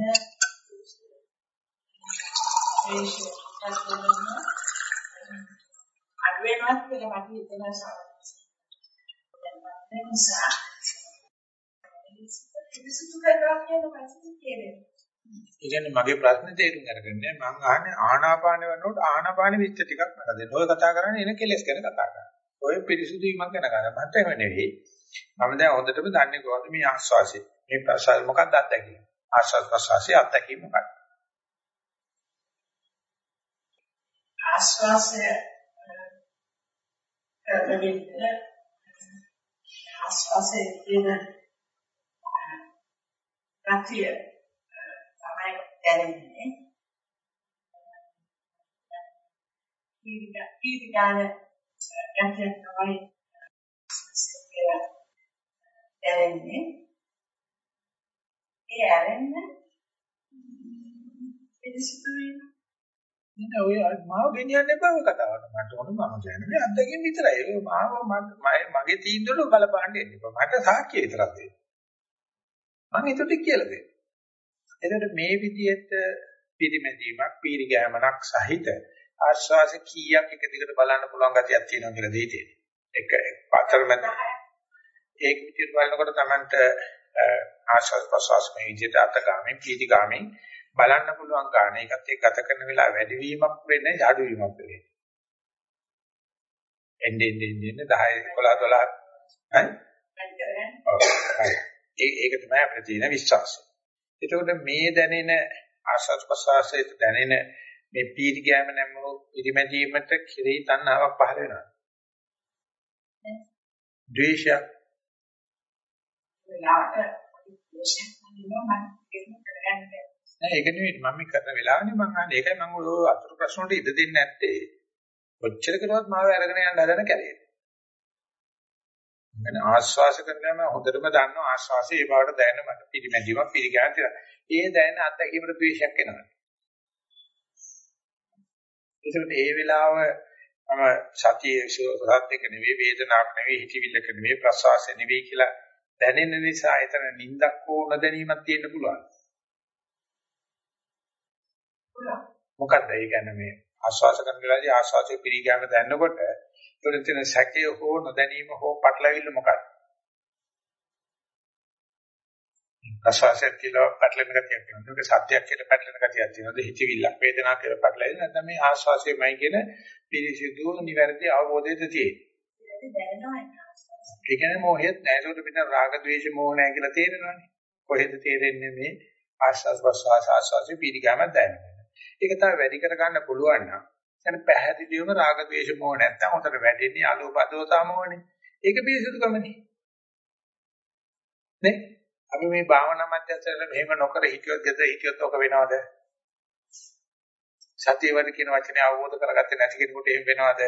අරවෙනවත් කියලා මට හිතෙනවා ස්වාමීන් නිසා පිළිසුදු කරනවා කියන වචනේ කියන්නේ ඒ කියන්නේ මගේ ප්‍රශ්නේ තේරුම් අරගන්න මම අහන්නේ ආනාපාන වෙනකොට ආනාපාන විස්තර ටිකක් මට දෙන්න. ඔය කතා කරන්නේ එන කෙලස් ගැන කතා කරන්නේ. ඔය පිරිසුදු වීමක් ගැන කතා මට එහෙම නෙවෙයි. මම දැන් හොඳටම දන්නේ කොහොමද මේ ආස්වාසිය. මේ ප්‍රසාර මොකක්ද අත්දැකීම? ආස්වාස් ප්‍රසාසිය අත්දැකීම මොකක්ද? ආස්වාසය කරගෙන ආස්වාසයේ තියෙන රතිය දැනෙන්නේ. කීර්තිගාන ගැටයක් තමයි දැනෙන්නේ. ඒ ඇරෙන්න පිළිසිතු වීම. නෑ ඔය මාව ගෙනියන්න එපා ඔය කතාවට. මට ඕන මම කියන්නේ මේ අත්දැකීම් විතරයි. ඔය මාව මගේ තීන්දුවට බලපාන්න එන්න එපා. මට සාක්ෂිය විතරක් දෙන්න. මම ඒකට කියලා දෙන්න. එතකොට මේ විදිහට පිරිමැදීමක් පීරිගෑමක් සහිත ආශ්වාස කීයක් එක දිගට බලන්න පුළුවන් ගතියක් තියෙනවා කියලා දෙයිතේ. එක පාතරමැද ඒක විදිහට බලනකොට Tamanට ආශ්වාස ප්‍රශ්වාස මේ විදිහට අතගාමින් පීරිගාමින් බලන්න පුළුවන් ගන්න. ඒකත් එක්ක ගත කරන වෙලාව වැඩිවීමක් වෙන්නේ අඩුවීමක් වෙන්නේ. එන්නේ එන්නේ එන්නේ 10 11 12 හරි. ඒක තමයි අපිට තියෙන විශ්වාසය. එතකොට මේ දැනෙන ආශස් ප්‍රසආසයට දැනෙන මේ පීඩි ගෑම නැමු පිරිමැදීමට කිරී තණ්හාවක් පහළ වෙනවා. ද්වේෂය. නෑ ඒක නෙවෙයි මම කරන වෙලාවනේ මම අහන්නේ ඒකයි මම ඔය අතුරු ප්‍රශ්න වලට ඉඩ දෙන්නේ නැත්තේ. කොච්චර කරුවත් මාව අරගෙන යන්න හදන කැලේ. මම ආශ්වාස කරනම හොඳටම දන්නවා ආශ්වාසයේ ඒ බවට දැනෙන මට පිළිමැදීමක් පිළිගන්න තියෙනවා. ඒ දැනෙන අත්දැකීමට ද්වේෂයක් එනවා. ඒකට ඒ වෙලාව මම සතියේ සුරත් එක නෙවෙයි වේදනාවක් නෙවෙයි හිතවිල්ලක නෙවෙයි ප්‍රසවාසය නෙවෙයි කියලා දැනෙන නිසා එතන නිින්දක් හෝ නොදැනීමක් තියෙන්න පුළුවන්. මොකක්ද ඒ කියන්නේ මේ ආශ්වාස කරන වෙලාවේදී ආශ්වාසයේ පිළිගෑම දැනනකොට ඒකට තියෙන සැකය හෝ නොදැනීම හෝ පටලවිල්ල මොකක්ද? ප්‍රසවාසය කියලා පැටලෙන ගතියක් තියෙනවා. ඒක සත්‍යයක් කියලා පැටලෙන ගතියක් තියෙනවා. හිතවිල්ලක් වේදනාවක් කියලා පැටලෙන්නේ නැත්නම් මේ ආශ්වාසයමයි කියන පිරිසිදු නිවැරදි අවබෝධයද තියෙන්නේ. ඒ කියන්නේ මොහෙත් නැහැ. ඒකට පිටන රාග ద్వේෂ මොහ නැහැ කියලා තේරෙනවනේ. කොහෙද තේරෙන්නේ මේ ආස්වාස් ප්‍රස්වාස් ආස්වාස් පිළිගම දැනෙනවා. ඒක තමයි වැඩි කරගන්න පුළුවන් නම් يعني පැහැදිලිවම රාග ద్వේෂ මොහ නැත්තම් උතර වැඩෙන්නේ අලෝපදෝ තමෝනේ. ඒක පිරිසුදුකමනේ. නේ? අපි මේ භාවනා මධ්‍යස්ථානවල මෙහෙම නොකර හිටියොත් දෙද හිටියොත් ඔක වෙනවද? සතිය වල කියන වචනේ අවබෝධ කරගත්තේ නැති කෙනෙකුට එහෙම වෙනවද?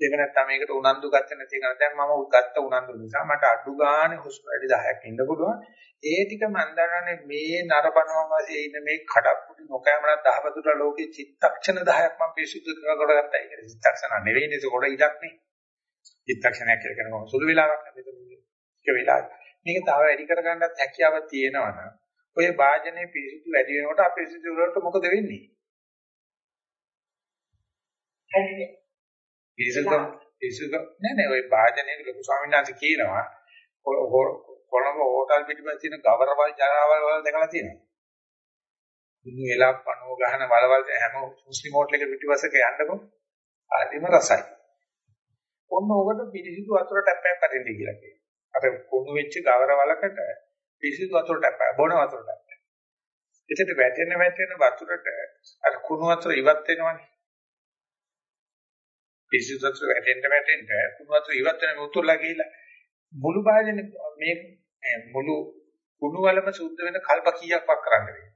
ඒක නැත්නම් මේකට උනන්දු ගත්තේ නැති කෙනා දැන් මම ගත්ත උනන්දු නිසා මට අඩු ගානේ හුස්ම වැඩි 10ක් ඉන්න පුළුවන්. ඒ ටික මම දන්නන්නේ මේ නරබනවා වගේ ඉන්න මේ කඩප්පුඩි නොකෑමන දහවතුර ලෝකේ චිත්තක්ෂණ 10ක් මම පිරිසුදු කරගත්තා. ඒක චිත්තක්ෂණ නෙවෙයි නේද කොට ඉඩක් නේ. චිත්තක්ෂණයක් කියලා කියනකොට සුළු වෙලාවක් නෙමෙයි. ඒක වෙලාවක්. මේක තව වැඩි කරගන්නත් හැකියාවක් තියෙනවා නම් ඔය වාජනේ පිරිසුදු වැඩි වෙනකොට අපිරිසුදු වලට මොකද වෙන්නේ? පිරිසුදු පිරිසුදු නෑ නෑ ඔය වාජනේ ලොකු ස්වාමීන් වහන්සේ කියනවා කොළඹ හෝටල් පිටිපස්ස තියෙන ගවරවල් ජරාවල් වල දැකලා තියෙනවා. දුන්නු වෙලා පණුව ගහන වලවල් හැම මුස්ලිම් හෝටල් එක පිටිපස්සක යන්නකො ආදිම රසයි. ඔන්න ඔකට පිරිසිදු වතුර ටැප්පයක් අරින්න කියලා කියනවා. අර කුණු වෙච්ච ගවර වලකට පිරිසිදු වතුර ටැප්පය බොන වතුර ටැප්පය. එතෙට වැටෙන වැටෙන වතුරට අර කුණු වතුර ඉවත් වෙනවනේ. පිරිසිදු වතුර වැටෙන්න වැටෙන්න කුණු වතුර ඉවත් වෙන උතුරලා ගිහිලා මුළු භාජනේ මේ මුළු කුණු වලම සුද්ධ වෙන කල්ප කීයක් වක් කරන්න වෙන්නේ.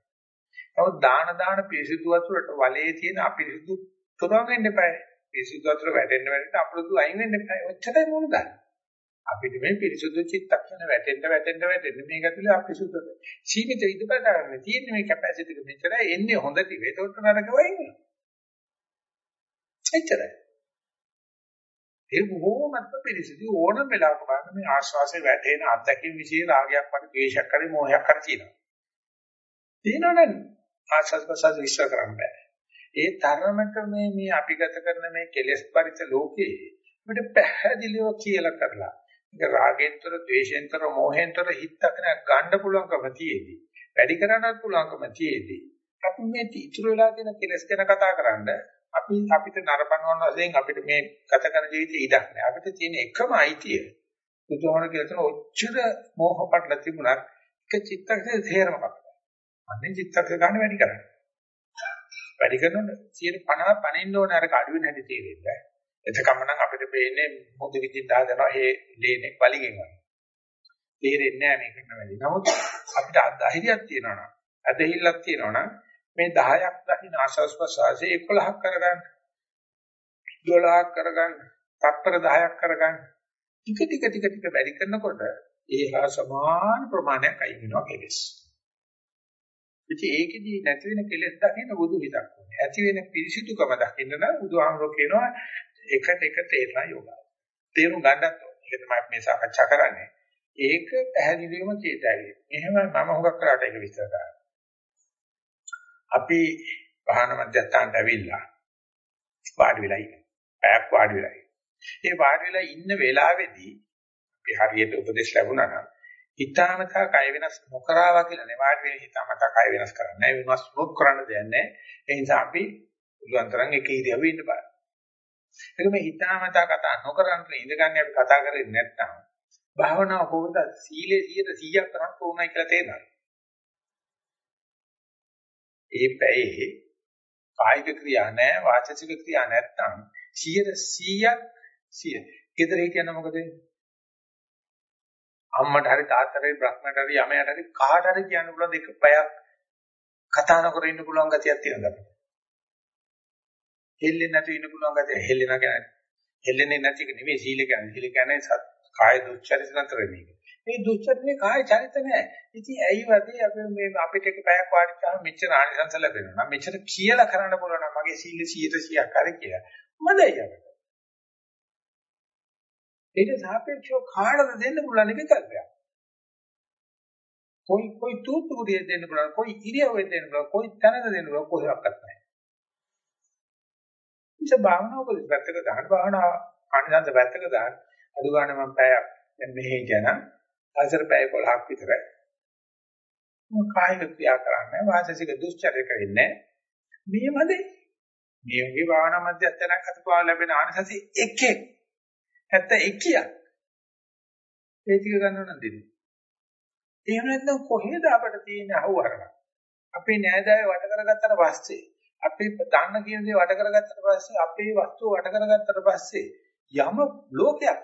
නමුත් දාන දාන පිරිසිදු වතුරට වලේ තියෙන අපිරිසිදු තොරවෙන්න එපා. පිරිසිදු වතුර වැටෙන්න වැටෙන්න අපිරිසිදු අයින් වෙන්න එපා. ඔච්චරයි මොන ගන්න. අපිට මේ පිරිසුදු චිත්තක්ෂණ වැටෙන්න වැටෙන්න වැටෙන්න මේක ඇතුලේ අපිරිසුදු සීමිත ඉදපත ගන්න තියෙන්නේ මේ කැපැසිටි එක මෙච්චරයි එන්නේ හොඳ ටික ඒකට නරක වෙන්නේ එච්චරයි ඒ බොහෝමත්ම පිරිසුදු. ඕනම වෙලාවක බලන්න මේ ආශ්වාසයේ වැටෙන අත්දැකීම් વિશે රාගයක් වගේ ද්වේෂයක් හරි මොහයක් හරි තියෙනවා. තියෙනවනේ ආශ්වාස ප්‍රශ්වාස විශ්ව කරන්න බෑ. ඒ තරමට මේ මේ අපි ගත කරන මේ කෙලෙස් පරිත ලෝකේ අපිට පැහැදිලිව කියලා කරලා ඒක රාගෙන්තර, ද්වේෂෙන්තර, මෝහෙන්තර හිතකන ගන්න පුළුවන්කම තියේදී. වැඩි කරන්නත් පුළුවන්කම තියේදී. අපි මේ ඉතුරු වෙලා තියෙන කෙලස් ගැන කතා කරන්න අපි අපිට නරඹන වශයෙන් අපිට මේ ගත කරන ජීවිතේ ඉඩක් නැහැ. අපිට තියෙන එකම අයිතිය බුදුහමන කියලා තියෙන ඔච්චර මෝහ පටල තිබුණත් එක චිත්තක්ෂණේ තේරම කරා. අන්නේ චිත්තක්ෂණ ගන්න වැඩි කරන්න. වැඩි කරනොත් 150 පණින්න ඕනේ අර අඩු වෙන හැටි තේරෙන්නේ. එතකම නම් අපිට පේන්නේ මොකද විදිහට හදනවා මේ ලේනේ වලිගෙන් වගේ. තේරෙන්නේ නැහැ මේක කරන වැඩි. නමුත් අපිට ධෛර්යයක් තියෙනවා නම්, අදහිල්ලක් තියෙනවා නම් මේ 10ක් දකින්න ආශස් ප්‍රසාසයේ 11ක් කරගන්න. 12ක් කරගන්න. තත්පර 10ක් කරගන්න. ටික ටික ටික ටික වැඩි කරනකොට ඒ හා සමාන ප්‍රමාණයක් අයින් වෙනවා කෙලස්. ඉතින් ඒකෙදී නැති වෙන කෙලස් දකින්න බුදු හිතක් ඕනේ. ඇති වෙන පිරිසිදුකම දකින්න නම් බුදුහාමුදුරුවෝ කියනවා එකට එක තේරලා යෝගා. තේරුම් ගන්නත් ඕනේ. ඒක තමයි මේ සාකච්ඡා කරන්නේ. ඒක පැහැදිලිවම කියතයි. එහෙම මම හුඟක් කරාට ඒක විස්තර කරා. අපි වහන මධ්‍යස්ථානට ඇවිල්ලා වාඩි වෙලා ඉන්න. පැයක් වාඩි වෙලා ඉන්න. ඒ වාඩි වෙලා ඉන්න වෙලාවේදී අපි හරියට උපදේශ ලැබුණා නම් හිතාමතා කය වෙනස් නොකරවා කියලා නේ වාඩි වෙලා හිතාමතා කය වෙනස් කරන්නේ නැහැ. වෙනස් නොකරන දෙයක් නැහැ. ඒ නිසා අපි පුළුවන් තරම් එක ඉරියව්වෙ ඉන්න බෑ. ඒක මේ හිතාමතා කතා නොකරන්න ඉඳගන්නේ අපි කතා කරන්නේ නැත්නම් භාවනාව කොහොමද සීලේ 100ක් කරන්න ඕනයි කියලා තේරෙනවා. ඒ පැයේ කායික ක්‍රියා නැහැ වාචික ක්‍රියා නැත්නම් 100ක් 100. ඊතර හිතන මොකද අම්මට හරි තාත්තට හරි බ්‍රහ්මයට හරි යමයට හරි කාට හරි කියන්න පුළුවන් දෙක පැයක් කතා නොකර ඉන්න පුළුවන් ගතියක් තියෙනවා අපිට. හෙල්ලෙන්නේ නැතුව ඉන්න පුළුවන් ගැතිය හෙල්ලෙනා කියන්නේ හෙල්ලෙන්නේ නැති එක නෙවෙයි සීල කියන්නේ සීල කියන්නේ කාය දුස්චරිත නතර වෙන්නේ. මේ දුස්චරිතේ කාය චරිත නෑ. ඉතින් ඇයි වදී අපි මේ අපිට එක පැයක් වාඩිච්චාම මෙච්චර ආනිසංස ලැබෙනවා. නම් මෙච්චර කියලා කරන්න පුළුවන් නම් මගේ සීල 100%ක් හරි කියලා. මදයි අපිට. ඊට සාපේක්ෂව කාටද දෙන්න පුළුවන් එක කල්පයක්. કોઈ કોઈ තූතුකුරිය දෙන්න පුළුවන්, કોઈ ඉරියව්වෙන් දෙන්න පුළුවන්, કોઈ තැනක දෙන්න පුළුවන් කොහෙවත් නැහැ. ඉතින් භාවනාව පොඩි පැත්තක දාන්න භාවනාව ආනිසංස පැත්තක දාන්න අඩු ගන්න මම පැයක් දැන් මෙහෙ යන ආසර පැය 11ක් විතර. මම කායික ක්‍රියා කරන්නේ? වාචසික දුස්චර්ය කරන්නේ මේ මදේ මේ වගේ භාවනා මධ්‍යස්ථානක් අතපා ලැබෙන ආනිසංස එකේ. ඇත්ත එකියක් ඒ ටික ගන්නව නම් දෙන්නේ. එහෙම නැත්නම් කොහෙද අපිට තියෙන අහුවරණ අපේ නෑදෑය වට කරගත්තට පස්සේ අපේ දාන්න කියන දේ වට කරගත්තට පස්සේ අපේ වස්තුව වට කරගත්තට පස්සේ යම ලෝකයක්.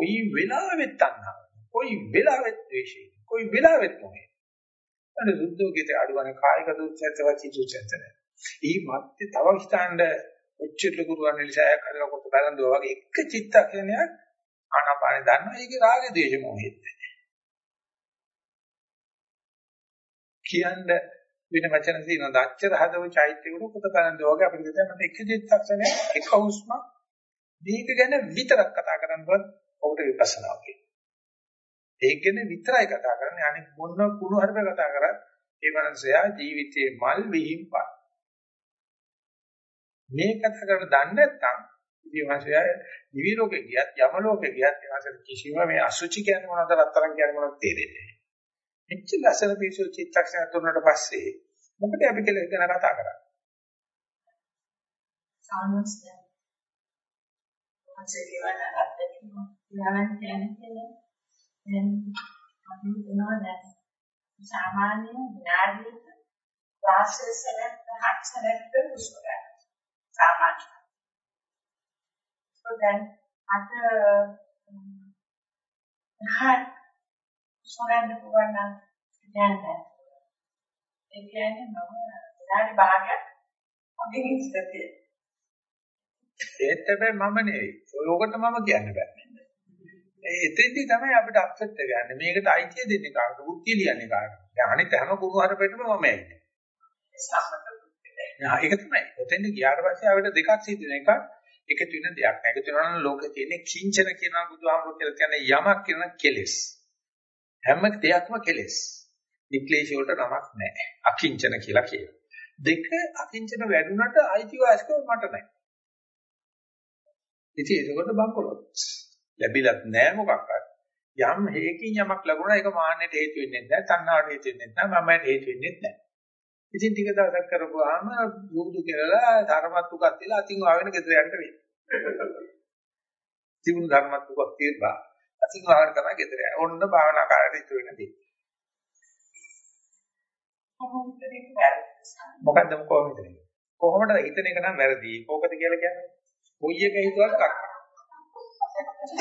කොයි වෙලාවෙත් තණ්හාව කොයි වෙලාවෙත් ද්වේෂය කොයි වෙලාවෙත් මොහේ අනේ සුද්ධෝගිත අඩුවන කායික දුච්චත වචි දුච්චත ඊ මැත්තේ තව ස්ථාණ්ඩ උච්චිත කුරුවන් නිසායක් හදලා කොට බලන්දුවා වගේ එක චිත්තක්ෂණයක් ආනාපානෙ දන්නවා. ඒකේ රාග ද්වේෂ මොහෙත් කියන්න වෙන වචන තියෙනවා. දච්චර හදව චෛත්‍යවල කොට බලන්දුවා වගේ අපිට දැන් එක චිත්තක්ෂණයක් එක හුස්මක් මේක ගැන විතරක් කතා කරනකොට ඔබට විපස්සනා කියනවා. ඒක ගැන විතරයි කතා කරන්නේ අනිත් මොන කුණු හරිද කතා කරත් ඒ මනසයා ජීවිතේ මල් විහිම්පා. මේ කතා කරන දන්නේ නැත්නම් ඉතිවාසය දිවි ලෝකේ ගියත් යම ලෝකේ ගියත් ඊවාසයට කිසිම මේ අසුචි කියන්නේ මොනවද රත්තරන් කියන්නේ මොනවද තේරෙන්නේ නැහැ. එච්ච ලස්සන පිසු චිත්තක්ෂණ තුනට පස්සේ මොකද අපි කියලා ගැන කතා කරන්නේ? සාමස්තය. මොකද කියවන අත්දැකීම ඊළඟ කියන්නේ කියලා දැන් අපි හිතනවා දැන් සාමාන්‍ය විනාඩියක වාසසලක් පහක් සැරයකට හුස්ම ගන්න. සාමාන්‍ය. දැන් අද හත් සොරන්න පුළුවන් නම් දැන් ඒ කියන්නේ මම විනාඩි භාගයක් ඔගේ ඉස්සතියි. ඒත් හැබැයි මම නෙවෙයි. ඔයකට මම කියන්න බෑ. එතෙන්දී තමයි අපිට අප්සෙට් එක ගන්න. මේකට අයිතිය දෙන්නේ කාටද? බුද්ධිය ලියන්නේ කාටද? දැන් අනිත් හැම කුණු හරපෙටම මම ඇන්නේ. ඒක තමයි. එතෙන්ද ගියාට පස්සේ අපිට දෙකක් සිද්ධ වෙන එකක් එකතු වෙන දෙයක් නෑ. එකතු වෙනවා නම් ලෝකේ තියෙන කිංචන කියන බුදුහාමුදුරුවෝ කියලා කියන යමක් කියන කෙලෙස්. හැම දෙයක්ම කෙලෙස්. නික්ලේශ වලට නමක් නෑ. අකිංචන කියලා කියනවා. දෙක අකිංචන වැඩුණට අයිතිවාසිකම මට නෑ. ඉතින් ඒකකොට බංකොලොත්. ලැබිලත් නෑ මොකක්වත්. යම් හේකින් යමක් ලැබුණා ඒක මාන්නයට හේතු වෙන්නේ නැහැ, තණ්හාවට හේතු වෙන්නේ නැහැ, මමයට හේතු වෙන්නේ නැහැ. ඉතින් ටික දවසක් කරපුවාම බුදු කියලා ධර්මත් උගත් තියලා අතින් ආවෙන ගෙදර යන්න වෙන්නේ. තිබුණු ධර්මත් උගත් තියලා අතින් ආවෙන තමයි ගෙදර යන්නේ. ඔන්න භාවනා කාර්යයට ඉතුරු වෙන දේ. මොකද්ද කොහොමද කොහොමද හිතන එක නම් වැරදි. කොහොමද කියලා කියන්නේ? කොයි එක හිතුවත් කක්ක.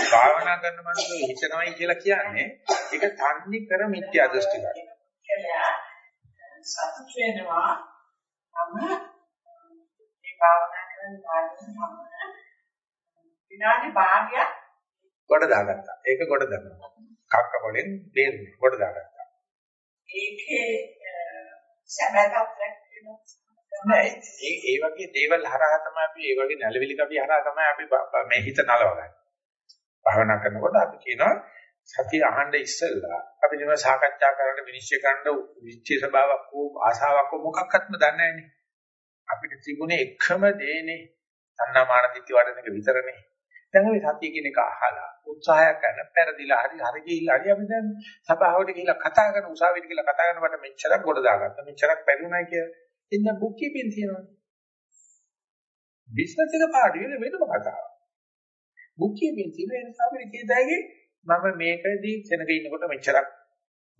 භාවනා කරන මනුස්සය හිතනවායි කියලා කියන්නේ ඒක තන්නේ කර මිත්‍යා දෘෂ්ටිකයි. සතුට වෙනවා මම මේ භාවනා කරන වාඩිවම විනාඩි භාගයක් කොට දාගත්තා. ඒක කොට දාගත්තා. කක්ක වලින් බේරුනේ කොට දාගත්තා. ඒකේ සැබෑතත්වයක් නෑ ඒ ඒ වගේ දේවල් හරහා තමයි අපි ඒ වගේ නැලවිලි කපි හරහා තමයි අපි මේ හිත නලවගන්නේ. භාවනා කරනකොට අපි කියනවා සතිය අහන්න ඉස්සෙල්ලා අපි නිව සාකච්ඡා කරන්න විනිශ්චය කරන්න විචේ ස්වභාවයක් හෝ ආසාවක් හෝ මොකක්වත්ම දන්නේ නැහැනේ. අපිට තිබුණේ එකම දේනේ සම්මාන දිට්ඨි වඩන එක විතරනේ. දැන් අපි සතිය කියන එක අහලා උත්සාහයක් කරන පෙරදිලා හරි හරි ගිහිල්ලා හරි අපි දැන් සභාවට ගිහිල්ලා කතා කරන උසාවියට ගිහිල්ලා කතා කරනකොට මෙච්චරක් ගොඩ දාගත්තා. මෙච්චරක් පැරුණා කියලා. ඉන්න බුක් කීපින් තියෙනවා. බිස්නස් එක පාඩු වෙන වෙනම කතාවක්. බුක්කියෙන් තියෙන ඒ නිසා අපිට කියදාගේ මම මේකදී සෙනග ඉන්නකොට මෙච්චරක්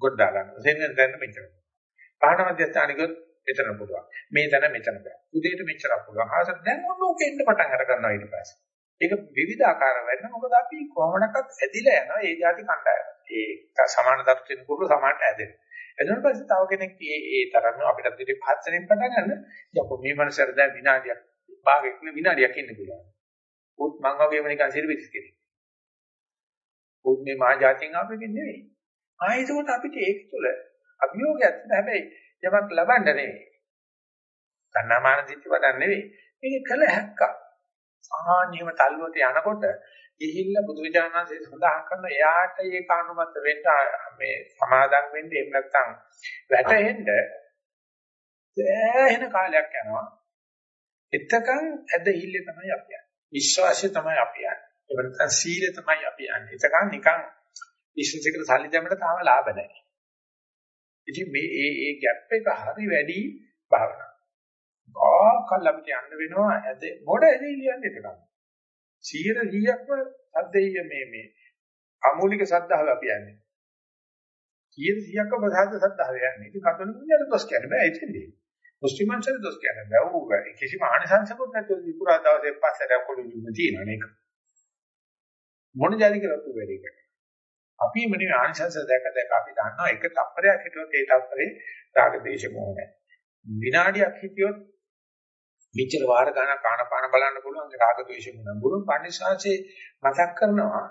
ගොඩදා ගන්නවා. සෙනග ගන්න මෙච්චර. පහන මධ්‍යස්ථානිකත් මෙතන පුළුවන්. මේ තැන මෙතන බෑ. උදේට මෙච්චරක් පුළුවන්. ආසත් දැන් ඔන්න ඕක එන්න පටන් අර ගන්නවා ඊට පස්සේ. ඒක විවිධ ආකාර වෙන්න මොකද අපි කොහොමනක්වත් ඇදිලා යනවා ඒ જાති කණ්ඩායම. ඒ සමාන දර්ශන කුරු සමානට ඇදෙන. එතන පස්සේ තව කෙනෙක් ඒ ඒ තරම් අපිට දෙවි පහසෙන් පටන් ගන්න. යකෝ මේ මනසට දැන් විනාඩියක් භාගයක් විනාඩියක් ඉන්න පුළුවන්. උත් මං වගේම නිකන් සිරිපිටිස් කෙනෙක්. උත් මේ මහා ජාතියෙන් ආපෙකින් නෙවෙයි. ආයෙත් අපිට ඒක තුළ අභියෝගයක් නැහැ හැබැයි යමක් ලබන්න නෙවෙයි. කන්නාමාන දිට්ඨි වඩන්න නෙවෙයි. මේක කළ හැක්කක්. සාමාන්‍යම තල්ලුවට යනකොට ගිහිල්ලා බුදුරජාණන්සේ සඳහන් කරන එයාට ඒ කාණුමත් වෙන්න මේ සමාදම් වෙන්න එහෙම නැත්නම් වැටෙන්න සෑහෙන කාලයක් යනවා. එතකන් ඇදහිල්ල තමයි අපි යන්නේ. විශ්වාසය තමයි අපි යන්නේ. ඒ වෙනතන සීලය තමයි අපි යන්නේ. එතකන් නිකන් විශ්වාසයකට සල්ලි දැම්මට තාම ලාභ නැහැ. ඉතින් මේ ඒ ඒ ગેප් එක හරි වැඩි භාවනාව. ආකල් අපිට යන්න වෙනවා ඇද මොඩ ඇදහිලියන්නේ එතකන්. 100%ක්ම සද්දේය මේ මේ අමූලික සද්ධාව අපි යන්නේ. 100%ක්ම ප්‍රසාද සද්ධාව යන්නේ. ඉතින් කතෝලික මිනිහට දොස් කියන්න බෑ ඉතින්දී. මුස්ලිම් මිනිස්සුන්ට දොස් කියන්න බෑ. ඌ කිසිම ආනිසංසකුත් නැතුව විපුරා දවසේ පස්සට කොළු දුන්න තියෙනවා නේද? මොන જાති කරත් වැඩි කරනවා. අපි මෙන්න ආනිසංස දැක දැක අපි දන්නවා එක තප්පරයක් හිටියොත් ඒ තප්පරේ රාග දේශ මොහ නැහැ. විනාඩියක් හිටියොත් මෙච්චර වාර ගණන් කාණපාන බලන්න පුළුවන් රාග ද්වේෂ මොන බුදුන් පන්සිංශේ මතක් කරනවා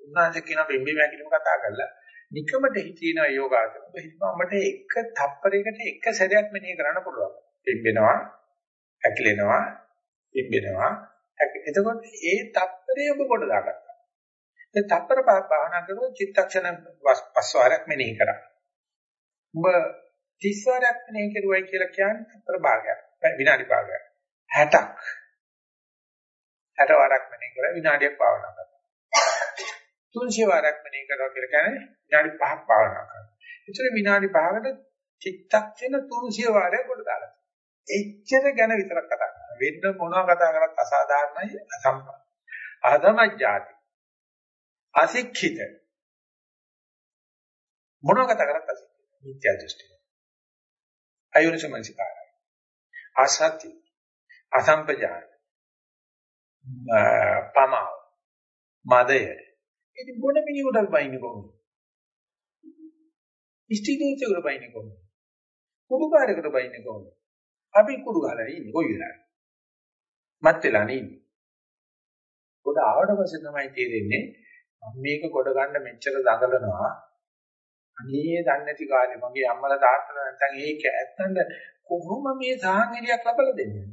උන්වහන්සේ කියන බෙම්බි මැකිලිම කතා කරලා නිකමට හිතින යෝගාසන බහිමමට එක තප්පරයකට එක සැරයක් මෙනෙහි කරන්න පුළුවන්. බෙම්බෙනවා, ඇකිලෙනවා, බෙම්බෙනවා. එතකොට ඒ තප්පරය ඔබ කොට දාගත්තා. ඒ තප්පර භාවනා කරනකොට චිත්තක්ෂණ පස්වාරයක් මෙනෙහි කරා. ඔබ 30 වාරයක් මෙනෙහි කරුවයි කියලා කියන්නේ තප්පර භාගයක්. විනාඩි භාගයක්. 60ක් 60 වාරක් මෙනෙහි කරලා විනාඩියක් භාවනා කරනවා 300 වාරක් මෙනෙහි කරනවා කියලා කියන්නේ විනාඩි 5ක් භාවනා කරනවා. ඒතර විනාඩි 5කට චිත්තක්ෂණ 300 වාරයක් කොට දාලා එච්චර ගැන විතරක් කතා කරනවා වෙන්න මොනවා කතා කරත් අසාධාරණයි අසම්පන්න ආදමජ්ජාති අසික්ඛිත මොනවා කතා කරත් අසික්ඛිත මිත්‍යා දෘෂ්ටි. අයෝනිසමනසිකාරය. අසත්‍ය. අසම්පජාන. පමාව. මදය. ඉතින් බොන මිනිහට බයින්නේ කොහොමද? ඉස්ටිගේචකට බයින්නේ කොහොමද? කුඩු කාර්යකට බයින්නේ කොහොමද? අපි කුඩු ගහලා ඉන්නේ කොයි වෙලාවද මත් වෙලා නෙන්නේ කොට ආවට පස්සේ තමයි තේරෙන්නේ මම මේක කොට ගන්න මෙච්චර දඟලනවා. අනේ දන්නේ නැති කාලේ මගේ අම්මලා තාත්තලා නැත්තම් ඒක ඇත්තන්ද කොහොම මේ සාහනීයක් ලබලා දෙන්නේ?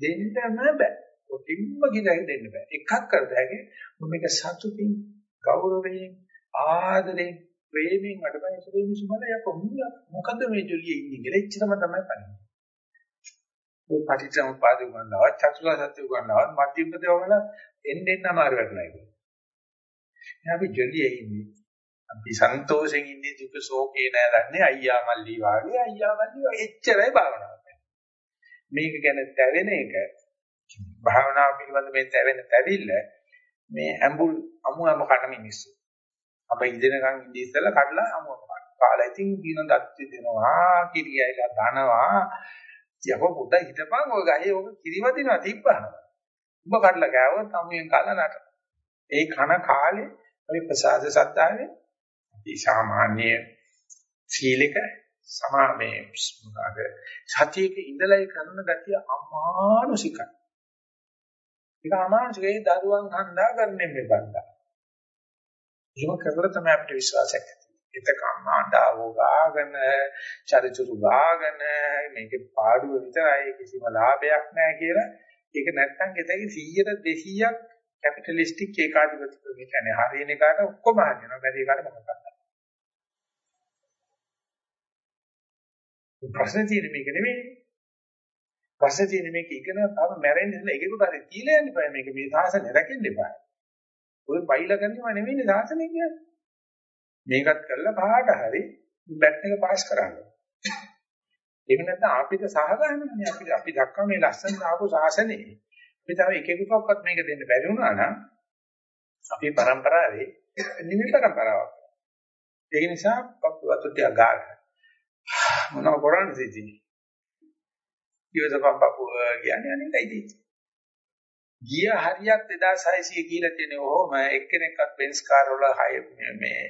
දෙන්නම බෑ. කොටින්ම ගිහින් දෙන්න බෑ. එකක් කරද හැකි මේක සතුටින්, ගෞරවයෙන්, ආදරෙන්, ප්‍රේමයෙන් අඩපයි සුදේ මිසුමල යක් මොකද මේ ජොලියේ ඉන්නේ කියලා එච්චරම තමයි පන්නේ. ඔය පටිච්චසමුප්පාද උගන්නවා, චතුරාර්ය සත්‍ය උගන්නවා, මධ්‍යම ප්‍රතිවල එන්න එන්න අමාරු වෙලා ඉන්නේ. අපි ජොලියේ ඉන්නේ. අපි සන්තෝෂෙන් ඉන්නේ දුක ශෝකේ නෑ දන්නේ අයියා මල්ලි වාගේ අයියා මල්ලි වාගේ එච්චරයි භාවනාව. මේක ගැන තැවෙන එක භාවනාව පිළිබඳ මේ තැවෙන තැවිල්ල මේ ඇඹුල් අමු අම කන මිනිස්සු. අපි ඉඳිනකන් ඉඳි ඉස්සලා කඩලා අමු අම කන. කාලා ඉතින් දින දත් දෙනවා, කිරියයිලා දනවා. යකෝ පොඩ හිටපන් ඔය ගහේ ඔක කිරිවදිනවා තිබ්බහම. උඹ කඩලා ගෑවොත් අමුයෙන් කාලා නට. ඒ කන කාලේ අපි ප්‍රසාද සත්තාවේ අපි සාමාන්‍ය සීලක සමා මේ මොනවාද සතියක ඉඳලා කරන ගතිය අමානුෂිකයි. ඒක අමානුෂිකයි දරුවන් හඳා ගන්නෙ මේ බණ්ඩා. ඒක කරලා තමයි අපිට විශ්වාසයක් ඇති. එතකම් ආඩාවෝ ගාගෙන චරිචුරු ගාගෙන මේකේ පාඩුව විතරයි කිසිම ලාභයක් නැහැ කියලා ඒක නැත්තම් ගෙතගේ 100ට 200ක් කැපිටලිස්ටික් ඒකාධිපති ක්‍රමයට හරියන එකට ඔක්කොම හරියනවා බැරි එකට මොකක්ද ප්‍රශ්නේ තියෙන්නේ මේක නෙමෙයි. ප්‍රශ්නේ තියෙන්නේ මේක ඉගෙන තව මැරෙන්න ඉන්න එකෙකුට හරි කියලා යන්න බෑ මේක මේ සාසනය රැකෙන්න බෑ. ඔය බයිලා කරනවා නෙවෙයිනේ සාසනය කියන්නේ. මේකත් කරලා පහට හරි බැට් එක පාස් කරන්න. එහෙම නැත්නම් අපිට සහගාමනේ අපි අපි දක්වා මේ ලස්සන ආපු සාසනේ. අපි තව එකෙකුටවත් මේක දෙන්න බැරි වුණා නම් අපේ પરම්පරාවේ නිමිති પરම්පරාවක්. ඒ නිසා පප්පු වතුට්ටිය ගන්න. මොනව කරන්නේ ඉතින්? ඊවසපම් පපුව කියන්නේ අනේකයි තියෙන්නේ. ගිය හරියක් 2600 කියලා තියෙන ඕම එක්කෙනෙක්වත් බෙන්ස් කාර් වල හයි මේ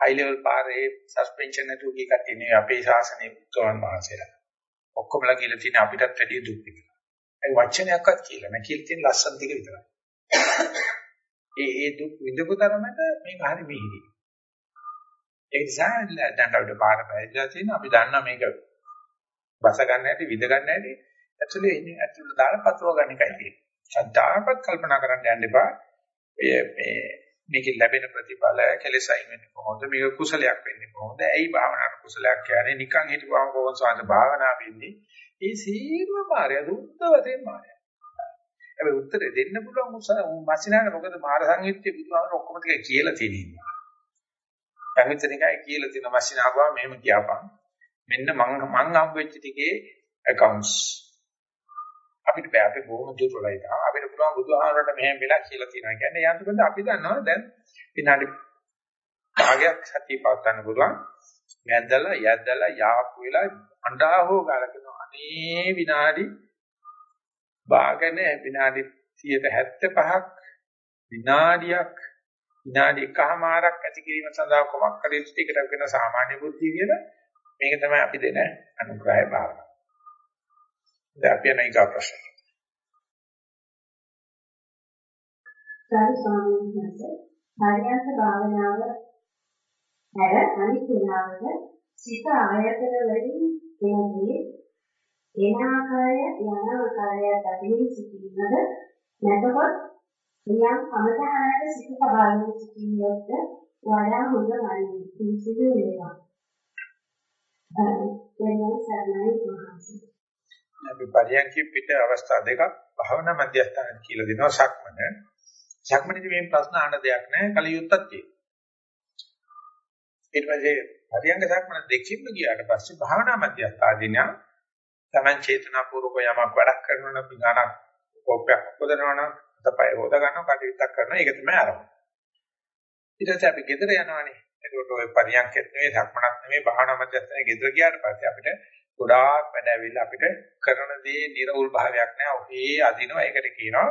හයි ලෙවල් පාරේ සස්පෙන්ෂන් නැතුව ගිය කට්ටිය නේ අපේ ශාසනයේ උත්තරන් වහන්සේලා. ඔක්කොමලා කියලා තියෙන අපිටත් වැඩිය දුක් විඳිනවා. ඒ වචනයක්වත් කියලා නෑ කියලා තියෙන ලස්සන ටික විතරයි. ඒ ඒ දුක් විඳපු තරමට මේක හරි මිහිරි. ඒ නිසා දැන් අපිට පාර පැහැදිලා තියෙනවා අපි දන්නවා මේක බස ගන්න හැටි විඳ ගන්න හැටි. ඇතුලේ ඉන්නේ ඇතුලේ දාලා පතුරව ගන්න එකයි තියෙන්නේ. සද්ධාපත් කල්පනා කරන්න යන්න එපා. මේ මේ මේකෙන් ලැබෙන ප්‍රතිඵල කෙලෙසයි වෙන්නේ කොහොමද? මේක කුසලයක් වෙන්නේ කොහොමද? ඇයි භාවනාවට කුසලයක් කියන්නේ? නිකන් හිටපුවම කොහොමද සාන්ත භාවනා වෙන්නේ? ඒ සීම මාය දුක්ත වශයෙන් මාය හැබැයි උත්තර දෙන්න පුළුවන් මසිනාන මොකද මාර සංයුත්තේ බුදුහාමර ඔක්කොම ටික කියලා තියෙනවා සංයුත්තනිකයි කියලා තියෙන මසිනාගවා මෙහෙම කියපන්. මෙන්න මං මං හම්බෙච්ච ටිකේ accounts අපිට බෑ අපි බොහොම දුර්වලයි තා. අපිට පුළුවන් බුදුහාමරට මෙහෙම වෙලා කියලා තියෙනවා. කියන්නේ යන්තකද අපි දන්නවා දැන් විනාඩි භාගයක් සතිය පවත්වන්න පුළුවන්. යැද්දලා යැද්දලා යාපු වෙලා අඬා හෝ ගලකන අනේ විනාඩි භාගන විනාඩි 75ක් විනාඩියක් විනාඩි එකමාරක් ඇති කිරීම සඳහා කොමක් කළ යුතුද ඒකට වෙන සාමාන්‍ය බුද්ධිය කියලා මේක තමයි අපි දෙන අනුග්‍රහය භාවනාව. දැන් අපි යන ඊගා ප්‍රශ්න. සාරි ස්වාමීන් වහන්සේ පරියන්ත භාවනාව හැර අනිත් වෙලාවක සිත ආයතන වලින් එනදී එන ආකාරය යන ආකාරය දකින්න සිටීමද නැතහොත් නියම් සමතහනට සිත සබාගෙන සිටීමද වඩා හොඳ වන්නේ කිසිදු වේවා. එනම් සර්ණයි මහන්සිය අපි පරියන්කෙ පිට අවස්ථා දෙකක් භාවනා මධ්‍යස්ථාන කියලා දෙනවා සක්මන. සක්මනේදී මේ ප්‍රශ්න අහන දෙයක් නැහැ කලියුත්තක් තියෙනවා. ඊට පස්සේ පරියන්ක සක්මන දෙකින්ම ගියාට පස්සේ භාවනා මධ්‍යස්ථානදී නම් තමන් චේතනාපූර්වක යමක් වැඩක් කරනවා නම් පිඟානක් කෝපයක් උපදනවා නම් තපය හොද ගන්නවා කටයුත්තක් කරනවා ඒක තමයි ආරම්භය. ඊට පස්සේ අපි ගෙදර යනවානේ. ඒකට ඔය පරියන්කෙත් නෙවෙයි සක්මනක් නෙවෙයි භාවනා මධ්‍යස්ථානේ ගෙදර ගියාට පස්සේ අපිට ගොඩාක් වැඩ ඇවිල්ලා අපිට කරන දේ නිර්වුල් භාවයක් නෑ. ඔහේ අදිනවා. ඒකට කියනවා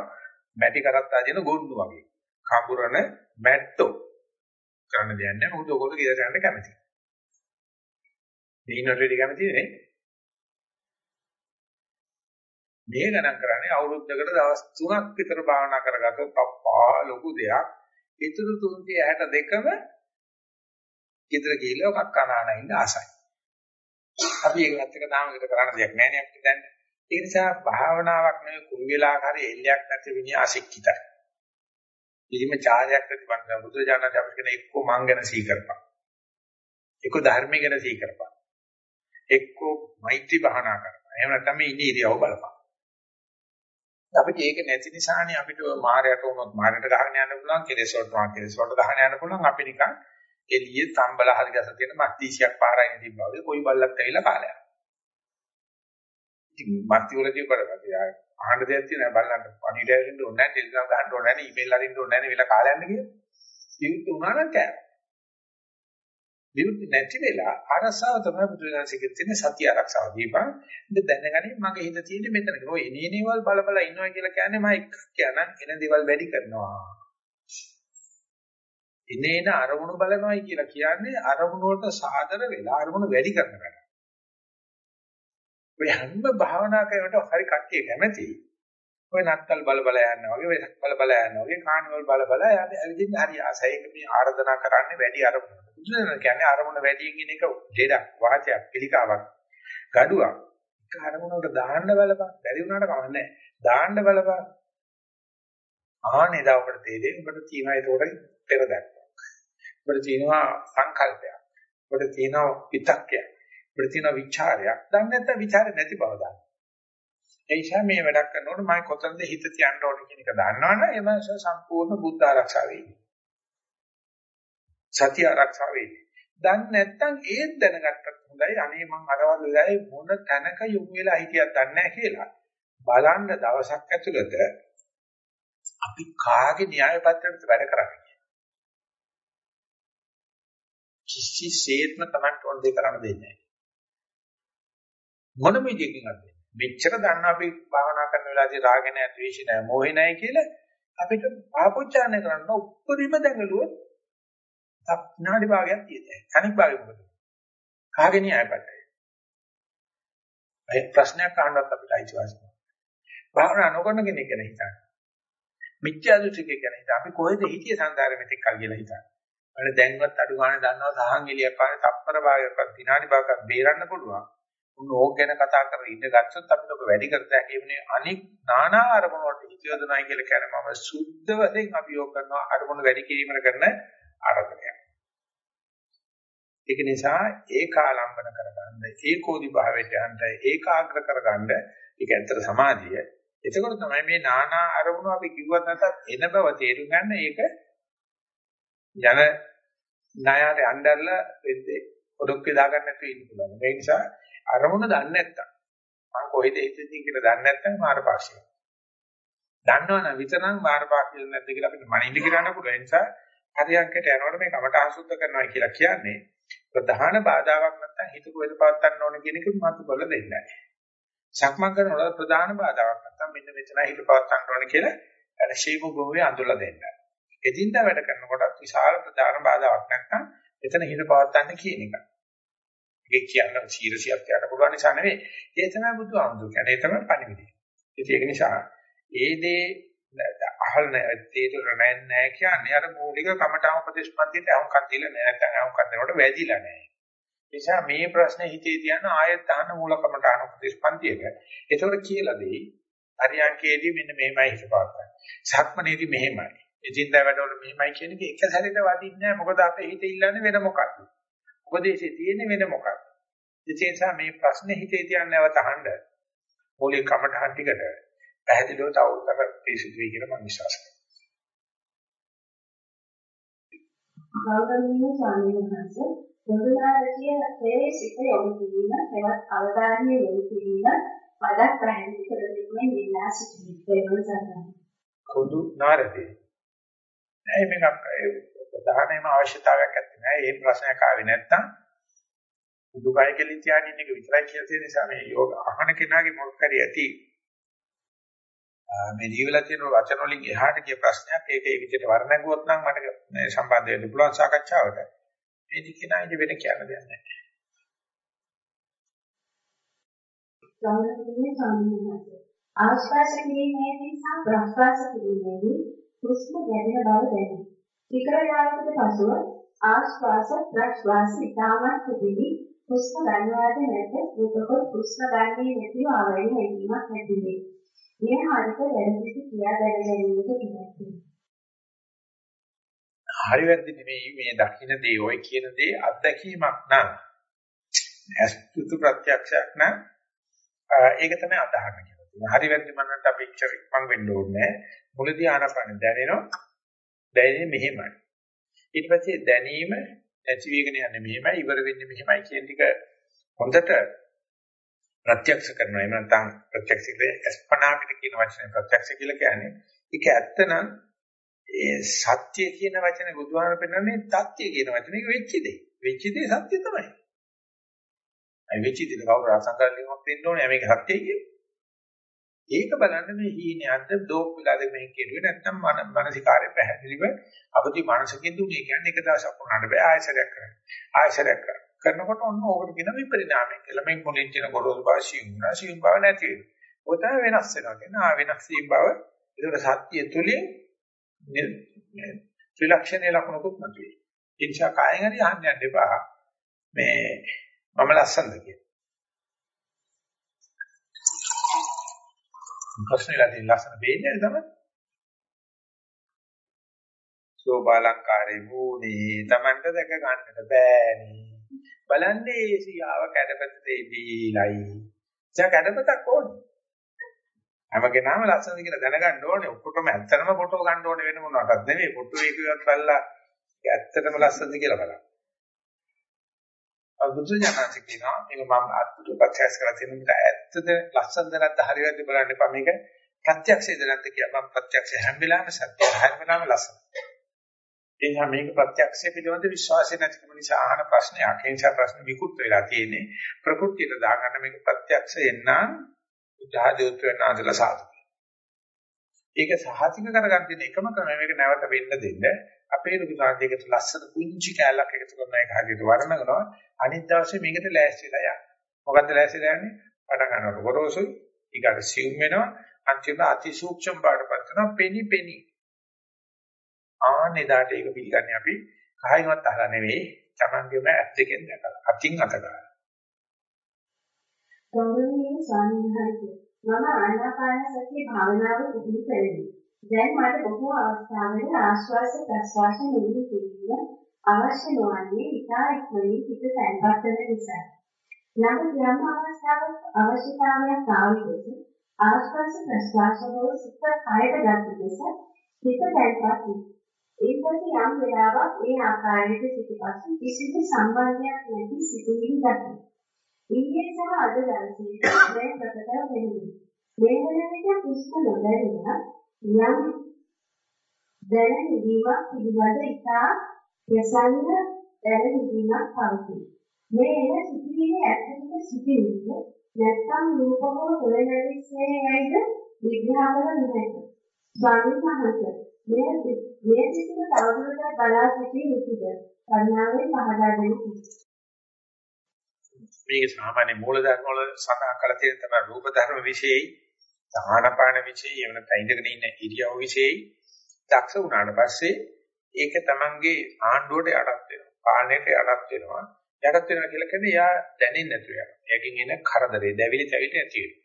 මැටි කරත් අදින ගොන්නු වගේ. කඹුරන මැට්ටෝ. කරන්න දෙයක් නෑ. මොකද ඔයගොල්ලෝ ගෙදර යන්න කැමති. දිනට වැඩි කැමති නේ. මේ ගණන් කරන්නේ අවුරුද්දකට දවස් 3ක් විතර භාවනා කරගත්තොත් අප්පා ලොකු දෙයක්. ඊටු 362ම ගෙදර ගිහිල්ලා කක්කනාන ඉන්න ආසයි. අපි ඒකත් එක තාම විතර කරන්න දෙයක් නැහැ නේ අපිට දැන්. ඒ නිසා භාවනාවක් නෙවෙයි කුරු වෙලා කරේ එල්ලයක් නැති විඤ්ඤාසිකිතයි. කිසිම චාරයක් නැති බංග බුදුරජාණන් අපිට කියන එක්ක මං ගැන සීකරපන්. එක්ක ධර්මය ගැන සීකරපන්. එක්ක මෛත්‍රී භාවනා කරපන්. එහෙම නැත්නම් මේ ඉන්නේ ඉරියව් බලපන්. අපිට ඒක නැති නිසානේ අපිට මායයට උනොත් මායයට ගහගෙන යන්න පුළුවන් කෙලෙස් වලට මා කෙලෙස් වලට ගහගෙන යන්න පුළුවන් අපි නිකන් එළියේ තම්බල හරි ගැස තියෙන මත්දීසියක් පාරයින් තිබ්බා වගේ කොයි බල්ලක් ඇවිල්ලා කාලයක්. ඉතින් මත්ති වලදී කරගත්තා. යා අහන්න දෙයක් තියෙනවා බලන්න පණිවිඩ ඇරෙන්න ඕනේ නැහැ, ටෙලිග්‍රෑම් ගහන්න ඕනේ නැහැ, ඊමේල් අරින්න ඕනේ නැහැ වෙලා කාලයක් යන්න කියලා. විරුද්ධ වුණා නම් කෑ. විරුද්ධ නැති වෙලා අරසාව තමයි බුදුරජාණන්සේගෙන් තියෙන සතිය ආරක්ෂාව දීපන්. ඉතින් දැනගනින් මගේ හිත තියෙන්නේ මෙතන. ඔය එනේනේවල් බල බල ඉන්නවා කියලා කියන්නේ මම එක්ක කියන එන දේවල් වැඩි කරනවා. එනේන අරමුණු බලනවායි කියලා කියන්නේ අරමුණු වලට සාදර වෙලා අරමුණු වැඩි කරන වැඩ. ඔය හැම භාවනා කරනකොට හරි කට්ටිය කැමති. ඔය නත්තල් බල බල යනවා වගේ වෙසක් බල බල යනවා වගේ කානිවල් බල බල යන්නේ ඇවිදින්න හරි ආසයි. ඒක මේ ආර්දනා කරන්නේ වැඩි අරමුණු. බුදුදහම කියන්නේ අරමුණ වැඩියෙන් ඉන්න එක දෙඩක් වාචයක් පිළිකාවක් gaduwak. එක අරමුණකට දාන්න බලපන්. බැරි වුණාට කමන්නේ දාන්න බලපන්. ආනේ දා ඔබට තේරෙයි ඔබට තියෙනවා ඒකට පෙර දැක්ක. ඔබට තියෙනවා සංකල්පයක්. ඔබට තියෙනවා විතක්කයක්. ඔබට තියෙනවා ਵਿਚාරයක්. දැන් නැත්නම් ਵਿਚාර නැති බව දන්න. ඒ නිසා මේ වැඩක් කරනකොට මම කොතනද හිත තියන්න ඕනේ කියන එක දන්නවනේ ඒ මාස සම්පූර්ණ බුද්ධ ආරක්ෂාව වෙන්නේ. සත්‍ය ආරක්ෂාව වෙන්නේ. දැන් නැත්නම් ඒත් දැනගත්තත් හොඳයි. අනේ මං අරවල් වෙලාවේ මොන තැනක යොමු වෙලා හිටියත් දන්නේ නැහැ කියලා. බලන්න දවසක් ඇතුළත අපි කාගේ න්‍යාය පත්‍රයකට වැඩ කරන්නේ කිසිසේත්ම Tamanට ඕන දේ කරන්න දෙන්නේ නැහැ. මොන විදිහකින් අද මෙච්චර දන්න අපි භාවනා කරන වෙලාවදී රාග නැහැ, ද්වේෂ නැහැ, මෝහ නැහැ කියලා අපිට ආපෝච්චාරණය කරන්න උපරිම දැඟලුවොත් විනාඩි භාගයක් තියෙනවා. අනිත් භාගෙ මොකද? කාගේ න්‍යායපත්‍රය? ඒ ප්‍රශ්නයක් අහන්නත් අපිට අයිතිවාසිකම්. භාවනා නොකරන කෙනෙක් ගැන හිතන්න. මිත්‍යා දෘෂ්ටික කියන්නේ හිත. අපි කොහෙද හිතිය සංසාරෙ මෙතෙක් කල් කියලා හිතන්නේ. අර දැන්වත් අඩු ගන්න දන්නවා සහන් එළියක් පාන තප්පර භාගයක්වත් විනාඩි භාගයක් බේරන්න පුළුවන්. උන් ඕක ගැන කතා කරලා ඉඳ ගත්තොත් අපිට ඔබ වැඩි කරත හැකි වෙන්නේ අනික් নানা අරමුණු වලට හිත යොදනයි කියලා කියන්නේ මම සුද්ධ වශයෙන් අභියෝග කරනවා අරමුණු වැඩි කිරීමකට කරන ආරම්භය. ඒක නිසා ඒකාලම්බන කරගන්න ඒකෝදි භාවයට යන්න ඒකාග්‍ර කරගන්න ඒක ඇත්තට සමාධිය. එතකොට තමයි මේ নানা අරමුණු අපි කිව්වත් නැතත් එන බව තේරුම් ගන්න ඒක යන ණයට අnderලා වෙද්දී ඔඩොක්කේ දාගන්න නැතුව ඉන්න පුළුවන්. ඒ නිසා අරමුණ දන්නේ නැත්තම් මම කොහෙද හිටින්නේ කියලා දන්නේ නැත්නම් මාරපාක්ෂිය. දන්නවනම් විතරක් මාරපාක්ෂිය නැද්ද කියලා අපිට මනින්න කියන්න පුළුවන්. ඒ නිසා හරියන්කට යනකොට මේ කමට අසුද්ධ කරනවා කියලා කියන්නේ ප්‍රධාන බාධාවක් නැත්නම් හිත කොහෙද පවත්වන්න ඕන කියන එක මතු කරලා දෙන්නයි. සක්මන් කරනකොට ප්‍රධාන බාධාවක් නැත්නම් මෙන්න මෙතන හිත පවත්වන්න ඕන කියලා අර ශීම භූමිය අඳුල්ලා දෙන්නයි. එදින්දා වැඩ කරනකොටත් විශාල ප්‍රධාන බාධාවක් නැත්නම් එතන හිත පවත්වන්න කියන එක. ඒක කියන්න සීරසියක් කියන්න පුළුවන් නිසා නෙවෙයි. ඒ තමයි බුදු ආමතු කියන්නේ. ඒ තමයි පණිවිඩය. ඒක නිසා ඒ දේ අහල් නැහැ තේරුර නැහැ කියන්නේ අර මූලික කමඨාම උපදේශ පන්තියට අහුම්කම් දීලා නැහැ නැත්නම් අහුම්කම් දෙනකොට වැදිලා නැහැ. නිසා මේ ප්‍රශ්නේ හිතේ තියන ආයෙත් අහන මූල කමඨාන උපදේශ පන්තියට. ඒතකොට කියලා දෙයි. හරියංකේදී මෙන්න මෙහෙමයි හිතපාත්තයි. සක්මනේදී මෙහෙමයි. එදින්දා වැඩවල මෙහෙමයි කියන එක එක සැරේට වදින්නේ නැහැ. මොකද අපේ හිතේ ඉල්ලන්නේ වෙන මොකක්ද? උපදේශයේ තියෙන්නේ වෙන මොකක්ද? ඒ නිසා මේ ප්‍රශ්නේ හිතේ තියන්න නැවත අහන්න. මූලික කමඨාන් ටිකට පැහැදිලිව තව උත්තර පිළිසිදු වෙයි කියලා මම විශ්වාස කරනවා. ගෞරවනීය ස්වාමීන් වහන්සේ මුදුනාරතිය තේ සිත යොමු කිරීම හෙවත් අවධානය යොමු කිරීම වඩා පැහැදිලි කර දෙන්නේ නිලා සිටින්නේ. කොදු නාරදී. නෑ මේක ප්‍රධානම අවශ්‍යතාවයක් නැත්තේ නෑ. මේ ප්‍රශ්නයක් ආවේ නැත්තම් දුකයි කියලා තියාගෙන ඉන්න එක විතරයි කියලා තියෙන නිසා මේ යෝග අහන කෙනාගේ මොකක් හරි ඇති මේ ජීවිතය තියෙන වචන වලින් එහාට ගිය ප්‍රශ්නයක් ඒක ඒ විදිහට වර්ණගුවොත් නම් මට මේ සම්බන්ධ වෙන්න පුළුවන් සාකච්ඡාවට. මේ දිකේ නයිද වෙන කියන්න දෙයක් නැහැ. සම්මුතියේ සම්මුතිය. ආශ්වාස කිරීමේදී සහ ප්‍රශ්වාස කිරීමේදී හුස්ම ගැටෙන බව දැනේ. ටික වේලාවකට පසුව ආශ්වාස ප්‍රශ්වාස ඉතාමත් කෙටි හුස්ම ගන්නවාද නැත එතකොට හුස්ම ගන්නේ නැතිව ආවරණය වීමක් ඇති වේ. මේ හරිත වැරදිද කියා දැනගැනීමට කැමැත්තයි. හරි වැරදි නෙමෙයි මේ දකින්න දේ ඔය කියන දේ අත්දැකීමක් නම් අස්තුතු ප්‍රත්‍යක්ෂයක් නම් ඒක තමයි අදහන්න කියලා තියෙනවා. හරි වැරදි මනන්ට අපි ඉච්චර ඉක්මන් වෙන්න ඕනේ. මුලදී ආනපන දැනෙනවා. දැනෙන්නේ මෙහෙමයි. ඊට පස්සේ දැනීම නැති වෙගෙන යන්නේ මෙහෙමයි ඉවර වෙන්නේ මෙහෙමයි කියන ටික හොඳට ප්‍රත්‍යක්ෂ කරනවා. එහෙම නැත්නම් ප්‍රත්‍යක්ෂ කියන්නේ අස්පනාමිට කියන වචනේ ප්‍රත්‍යක්ෂ කියලා කියන්නේ. ඒක ඇත්තනම් ඒ සත්‍ය කියන වචනේ බුදුහාම පෙන්නන්නේ තත්‍ය කියන වචනේ. ඒක වෙච්ච දේ. වෙච්ච දේ සත්‍ය තමයි. අයි වෙච්ච දේ කවුරු රසංකල්ලියක් දෙන්න ඕනේ මේක සත්‍යයි කියන්නේ. ඒක බලන්න මේ හීනයන්ට දෝක් වෙලාද මේ කියුවේ නැත්නම් මන මානසිකාරය පැහැදිලිව අවදි මනසකින් දුන්නේ කියන්නේ එක දවසක් වුණාට බෑ ආයසරයක් කරන්න. ආයසරයක් කරන්න. කරනකොට ඔන්න ඕකට කියන විපරිණාමය කියලා. මේ මොලෙන් තියෙන ගොරෝසු බව සියුම්නා සියුම් බව නැති වෙනවා. ඔය තමයි වෙනස් වෙනවා කියන ආ වෙනස් වීම බව. ඒකට සත්‍ය තුලින් ත්‍රිලක්ෂණයේ ලක්ෂණකුත් නැති වෙයි. ඒ නිසා කායෙන් හරි අහන්න යන්න එපා. මේ මම ලස්සනද කියලා. ප්‍රශ්නෙලා තියෙන ලස්සන වෙන්නේ තමයි. සෝබාලංකාරේ වූනේ Tamanට දැක ගන්නට බෑනේ. බලන්නේ සියාව කැඩපතේ බීලයි. දැන් කැඩපතක් ඕනේ. හැම කෙනාම ලස්සනද කියලා දැනගන්න ඕනේ. ඔක්කොටම ඇත්තටම ෆොටෝ ගන්න ඕනේ වෙන මොනවටත් නෙමෙයි. ෆොටෝ එකක් බලලා ඇත්තටම ලස්සනද කියලා බලන්න. බුදු ජානක කියනවා මේක මම අත්පුත ප්‍රත්‍යක්ෂ කරලා තියෙන විට ඇත්තද ලස්සනද නැත්ද හරියට බලන්න එපා මේක ප්‍රත්‍යක්ෂයද නැත්ද කියලා මම ප්‍රත්‍යක්ෂ හැම වෙලාවෙම සත්‍ය හැම වෙලාවෙම ලස්සන. ඒ නිසා මේක ප්‍රත්‍යක්ෂය පිළිබඳ විශ්වාසය නැතිකම නිසා අහන ප්‍රශ්නයක්. ඒ නිසා ප්‍රශ්න විකෘත වෙලා තියෙන්නේ ප්‍රകൃතියට දාගන්න මේක ප්‍රත්‍යක්ෂයෙන් නම් උදාහරණයක් වෙනාදලා සාදු. ඒක සහතික කරගන්න තියෙන එකම ක්‍රමය මේක නැවත වෙන්න දෙන්න. අපේ රුධි කාර්යයකට ලස්සන කුංචි කැලක් එකතු කරන එක හරියට වර්ණනවා. අනිත් දවසේ මේකට ලෑස්තිලා යන්න. මොකද්ද ලෑස්තිලා යන්නේ? පටන් ගන්නකොට ගොරෝසුයි, ඊගාට සිවුම් වෙනවා, අන්තිමට අති සූක්ෂම බාටපත් වෙනවා, පෙනි පෙනි. ආන්නේ දාට ඒක පිළිගන්නේ අපි කහින්වත් අහලා නෙවෙයි Tamangeම ඇස් දෙකෙන් දැකලා අතින් අත ගන්න. ගෞරවනීය ස්වාමීන් වහන්සේ මම ආනාපාන සතිය භාවනාව පුහුණු කරමි. දැන් මට බොහෝ අවස්ථාවල ආශ්වාස ප්‍රශ්වාස මෙහි කිරීම අවශ්‍ය නොවන්නේ ඉතා ඉක්මනින් හිත තැන්පත් වෙන නිසා. නමුත් යම් අවස්ථාවක අවශ්‍යතාවයක් ආවිත් ආශ්වාස ප්‍රශ්වාස වල සිත කායයට ගන්න ලෙස හිත තැන්පත් වේ. ඒ පස්සේ යම් වෙලාවක් ඒ ආකාරයට සිටපසු කිසිදු සම්බන්ධයක් නැති සිතුවිලි දකිනවා. ඊයේ සහ අද දවසේ මේ ප්‍රකට වෙන්නේ. මේ වන විට පුස්ත නොදැනෙන යම් දැනෙනීමක් පිළිබඳ ඉතා ප්‍රසන්න දැනෙනීමක් පවතී. මේ එන සිතිවිලි ඇත්තටම සිතිවිලි නැත්නම් රූපකව තොරණැවිස්සේ යයිද විග්‍රහ කර නොහැක. ස්වාමීන් වහන්සේ මේ මේ සිත තවදුරටත් බලා සිටිය යුතුද? කරුණාවෙන් පහදා දෙන්න. මේක සාමාන්‍ය මූලධර්ම වල සඳහන් කරලා තියෙන තමයි රූප ධර්ම વિશેයි ආනාපාන વિશે එහෙම නැත්නම් ඉඳගෙන ඉන්න ඉරියව් વિશે දක්ෂ වුණාට පස්සේ ඒක තමන්ගේ ආණ්ඩුවට යටත් වෙනවා. පාලනයට යටත් වෙනවා. යටත් වෙනවා කියලා කියන්නේ එයා දැනෙන්නේ නැතුව යනවා. එයාගෙන් එන කරදරේ, දැවිලි තැවිලි නැති වෙනවා.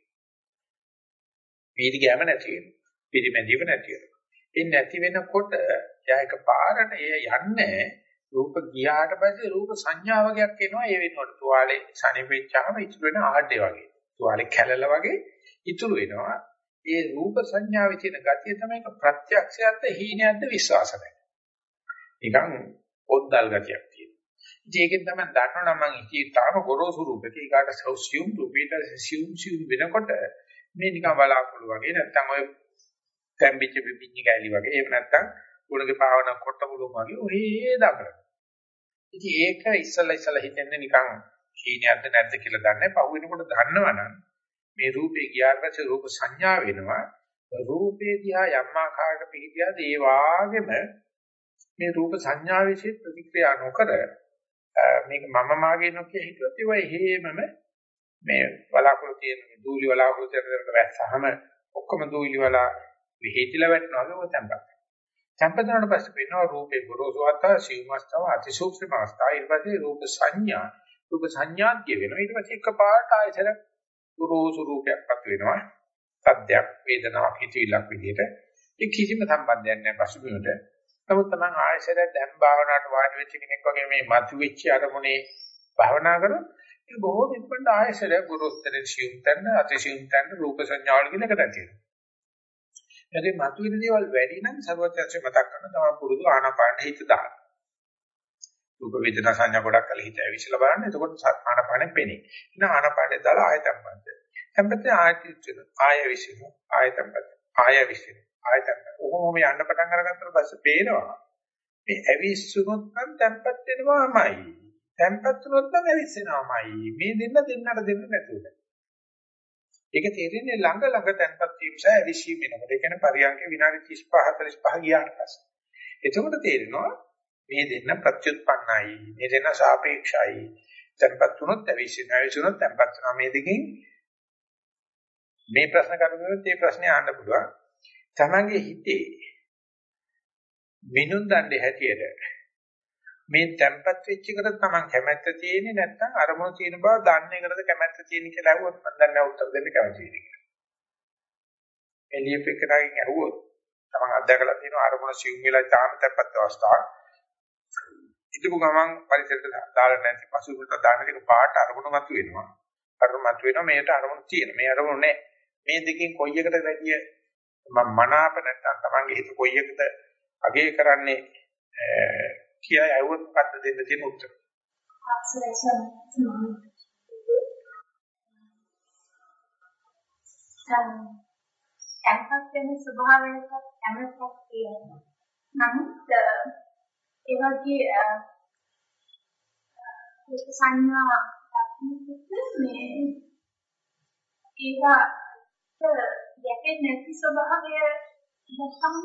පීඩි ගෑම නැති වෙනවා. පිරිමැදීම නැති වෙනවා. ඒ නැති වෙනකොට එයා එක පාරට එය යන්නේ රූප ගියාට පස්සේ රූප සංඥා වගේක් එනවා. ඒ වෙනකොට තුවාලේ සනිපෙච්චාම ඉතුරු වෙන ආඩේ වගේ. තුවාලේ කැළල වගේ ඉතුරු වෙනවා. ඒ රූප සංඥාවේ තියෙන ගතිය තමයි ප්‍රත්‍යක්ෂයක්ද හීනයක්ද විශ්වාස නැහැ. නිකන් ඔද්දල් ගතියක් තියෙනවා. ඉතින් ඒකෙන් තමයි දන්නවනම් මම ඉතින් තාම ගොරෝසු රූපක ඒකට සෞසියුම් රූපේට සියුම් සියුම් වෙනකොට මේ නිකන් බලාකුළු වගේ නැත්තම් ඔය තැම්බිච්ච පිපිඤ්ඤි කැලි වගේ එහෙම නැත්තම් උණගේ භාවනා කොට පුළුවන් වගේ ඔහේ දඟලන. ඉතින් ඒක ඉස්සලා ඉස්සලා හිතන්නේ නිකන් හීනයක්ද නැද්ද කියලා දන්නේ. පහු වෙනකොට දන්නවනම් මේ රූපේ ගියාට පස්සේ රූප සංඥා වෙනවා. රූපේ දිහා යම් ආකාරයකට පිළිදියාද ඒ වාගේම මේ රූප සංඥා વિશે ප්‍රතික්‍රියා නොකර මේක මම මාගේ නොකිය හිතුවත් ඒවා හේමම මේ බලාකුළු තියෙන දූලි බලාකුළු තියෙන වැස්සහම ඔක්කොම දූලි වල විහිතිලා වැටෙනවා වගේ ඔය තැම්පත්. තැම්පතනට පස්සේ වෙනවා රූපේ ගොරෝසු අවස්ථාව, සීම අවස්ථාව, අතිසූක්ෂම අවස්ථාව. ඊට පස්සේ රූප සංඥා, රූප සංඥාත්‍ය වෙනවා. ඊට පස්සේ එකපාරට ආයතන ගොරෝසු රූපයක්පත් වෙනවා. සද්දයක්, වේදනාවක්, හිතවිල්ලක් විදිහට. ඒ කිසිම සම්බන්ධයක් නැහැ පසුබිමට. නමුත් තමන් ආයශරය දැන් භාවනාවට වාඩි වෙච්ච කෙනෙක් වගේ මේ මතුවෙච්ච අරමුණේ භාවනා කරොත් ඒ බොහෝ ඉක්මනට ආයශරය ගුරුස්තරේ සියුම් තැන්න අතිසියුම් තැන්න රූප සංඥාවල කියන එකට තියෙනවා. එතකොට මතුවෙන දේවල් වැඩි නම් සර්වත්‍යංශය මතක් කරන තමයි පුරුදු ආනාපාන හිත දාන්න. රූප වේදනා සංඥා ගොඩක් කල හිත ඇවිස්සලා බලන්න. එතකොට ආනාපානෙ පෙනේ. ඉතින් ආනාපානෙ දාලා ආයතම්පන්ත. tempත් ආයත ආය විසිනු ආයතම්පන්ත. ආය විසිනු ආයතම්පන්ත. ඔහොම යන්න පටන් අරගත්තට පස්සේ පේනවා. මේ ඇවිස්සුනොත් නම් tempත් වෙනවාමයි. tempත් වුනොත් නම් ඇවිස්සෙනවාමයි. මේ දෙන්න දෙන්නට දෙන්න නැතුව. ඒක තේරෙන්නේ ළඟ ළඟ තැන්පත් වීම සහ ඇවිස්සීම වෙනකොට. ඒ කියන්නේ පරියන්ක විනාඩි 35 45 ගියාට පස්සේ. එතකොට තේරෙනවා මේ දෙන්න ප්‍රත්‍යুৎපන්නයි. මේ දෙන්න සාපේක්ෂයි. තැන්පත් වුණොත් ඇවිස්සෙනවා. ඇවිස්සුනොත් තැන්පත් වෙනවා. මේ දෙකෙන් මේ ප්‍රශ්න කරුණොත් මේ ප්‍රශ්නේ අහන්න පුළුවන්. තමන්ගේ හිතේ මිනුම් දණ්ඩේ හැටියට මේ තැම්පත් වෙච්ච එකට තමන් කැමැත්ත තියෙන්නේ නැත්නම් අරමුණ තියෙන බව දන්න එකටද කැමැත්ත තියෙන්නේ කියලා අහුවොත් මම දන්නේ නැහැ උත්තර දෙන්න කැමති වෙන්නේ කියලා. එළියෙ පිටකටකින් අහුවොත් තමන් අත්දැකලා තියෙන අරමුණ සිවුම් වෙලා තාම තැම්පත් අවස්ථාවක්. ඉතිපු ගමන් පරිසරයට දාලා නැති පසුබිමට දාන දෙක පාට අරමුණ මත වෙනවා. අරමුණ මත වෙනවා මේකට අරමුණ තියෙන. මේ අරමුණ නැහැ. මේ දෙකෙන් කොයි එකට වැඩිය මම මනාප නැත්නම් තමන්ගේ හිත කොයි එකද අගේ කරන්නේ කියලා ඇහුවොත් මොකද්ද දෙන්න තියෙන උත්තර? කැම්පස් වෙන ස්වභාවයකට කැමැත්තක් තියෙනවා. නමුත් ඒ වගේ ඒක සංඥා දක්නකොට මේ ඒවා යැපෙන්නේ නැති ස්වභාවය දැක්කම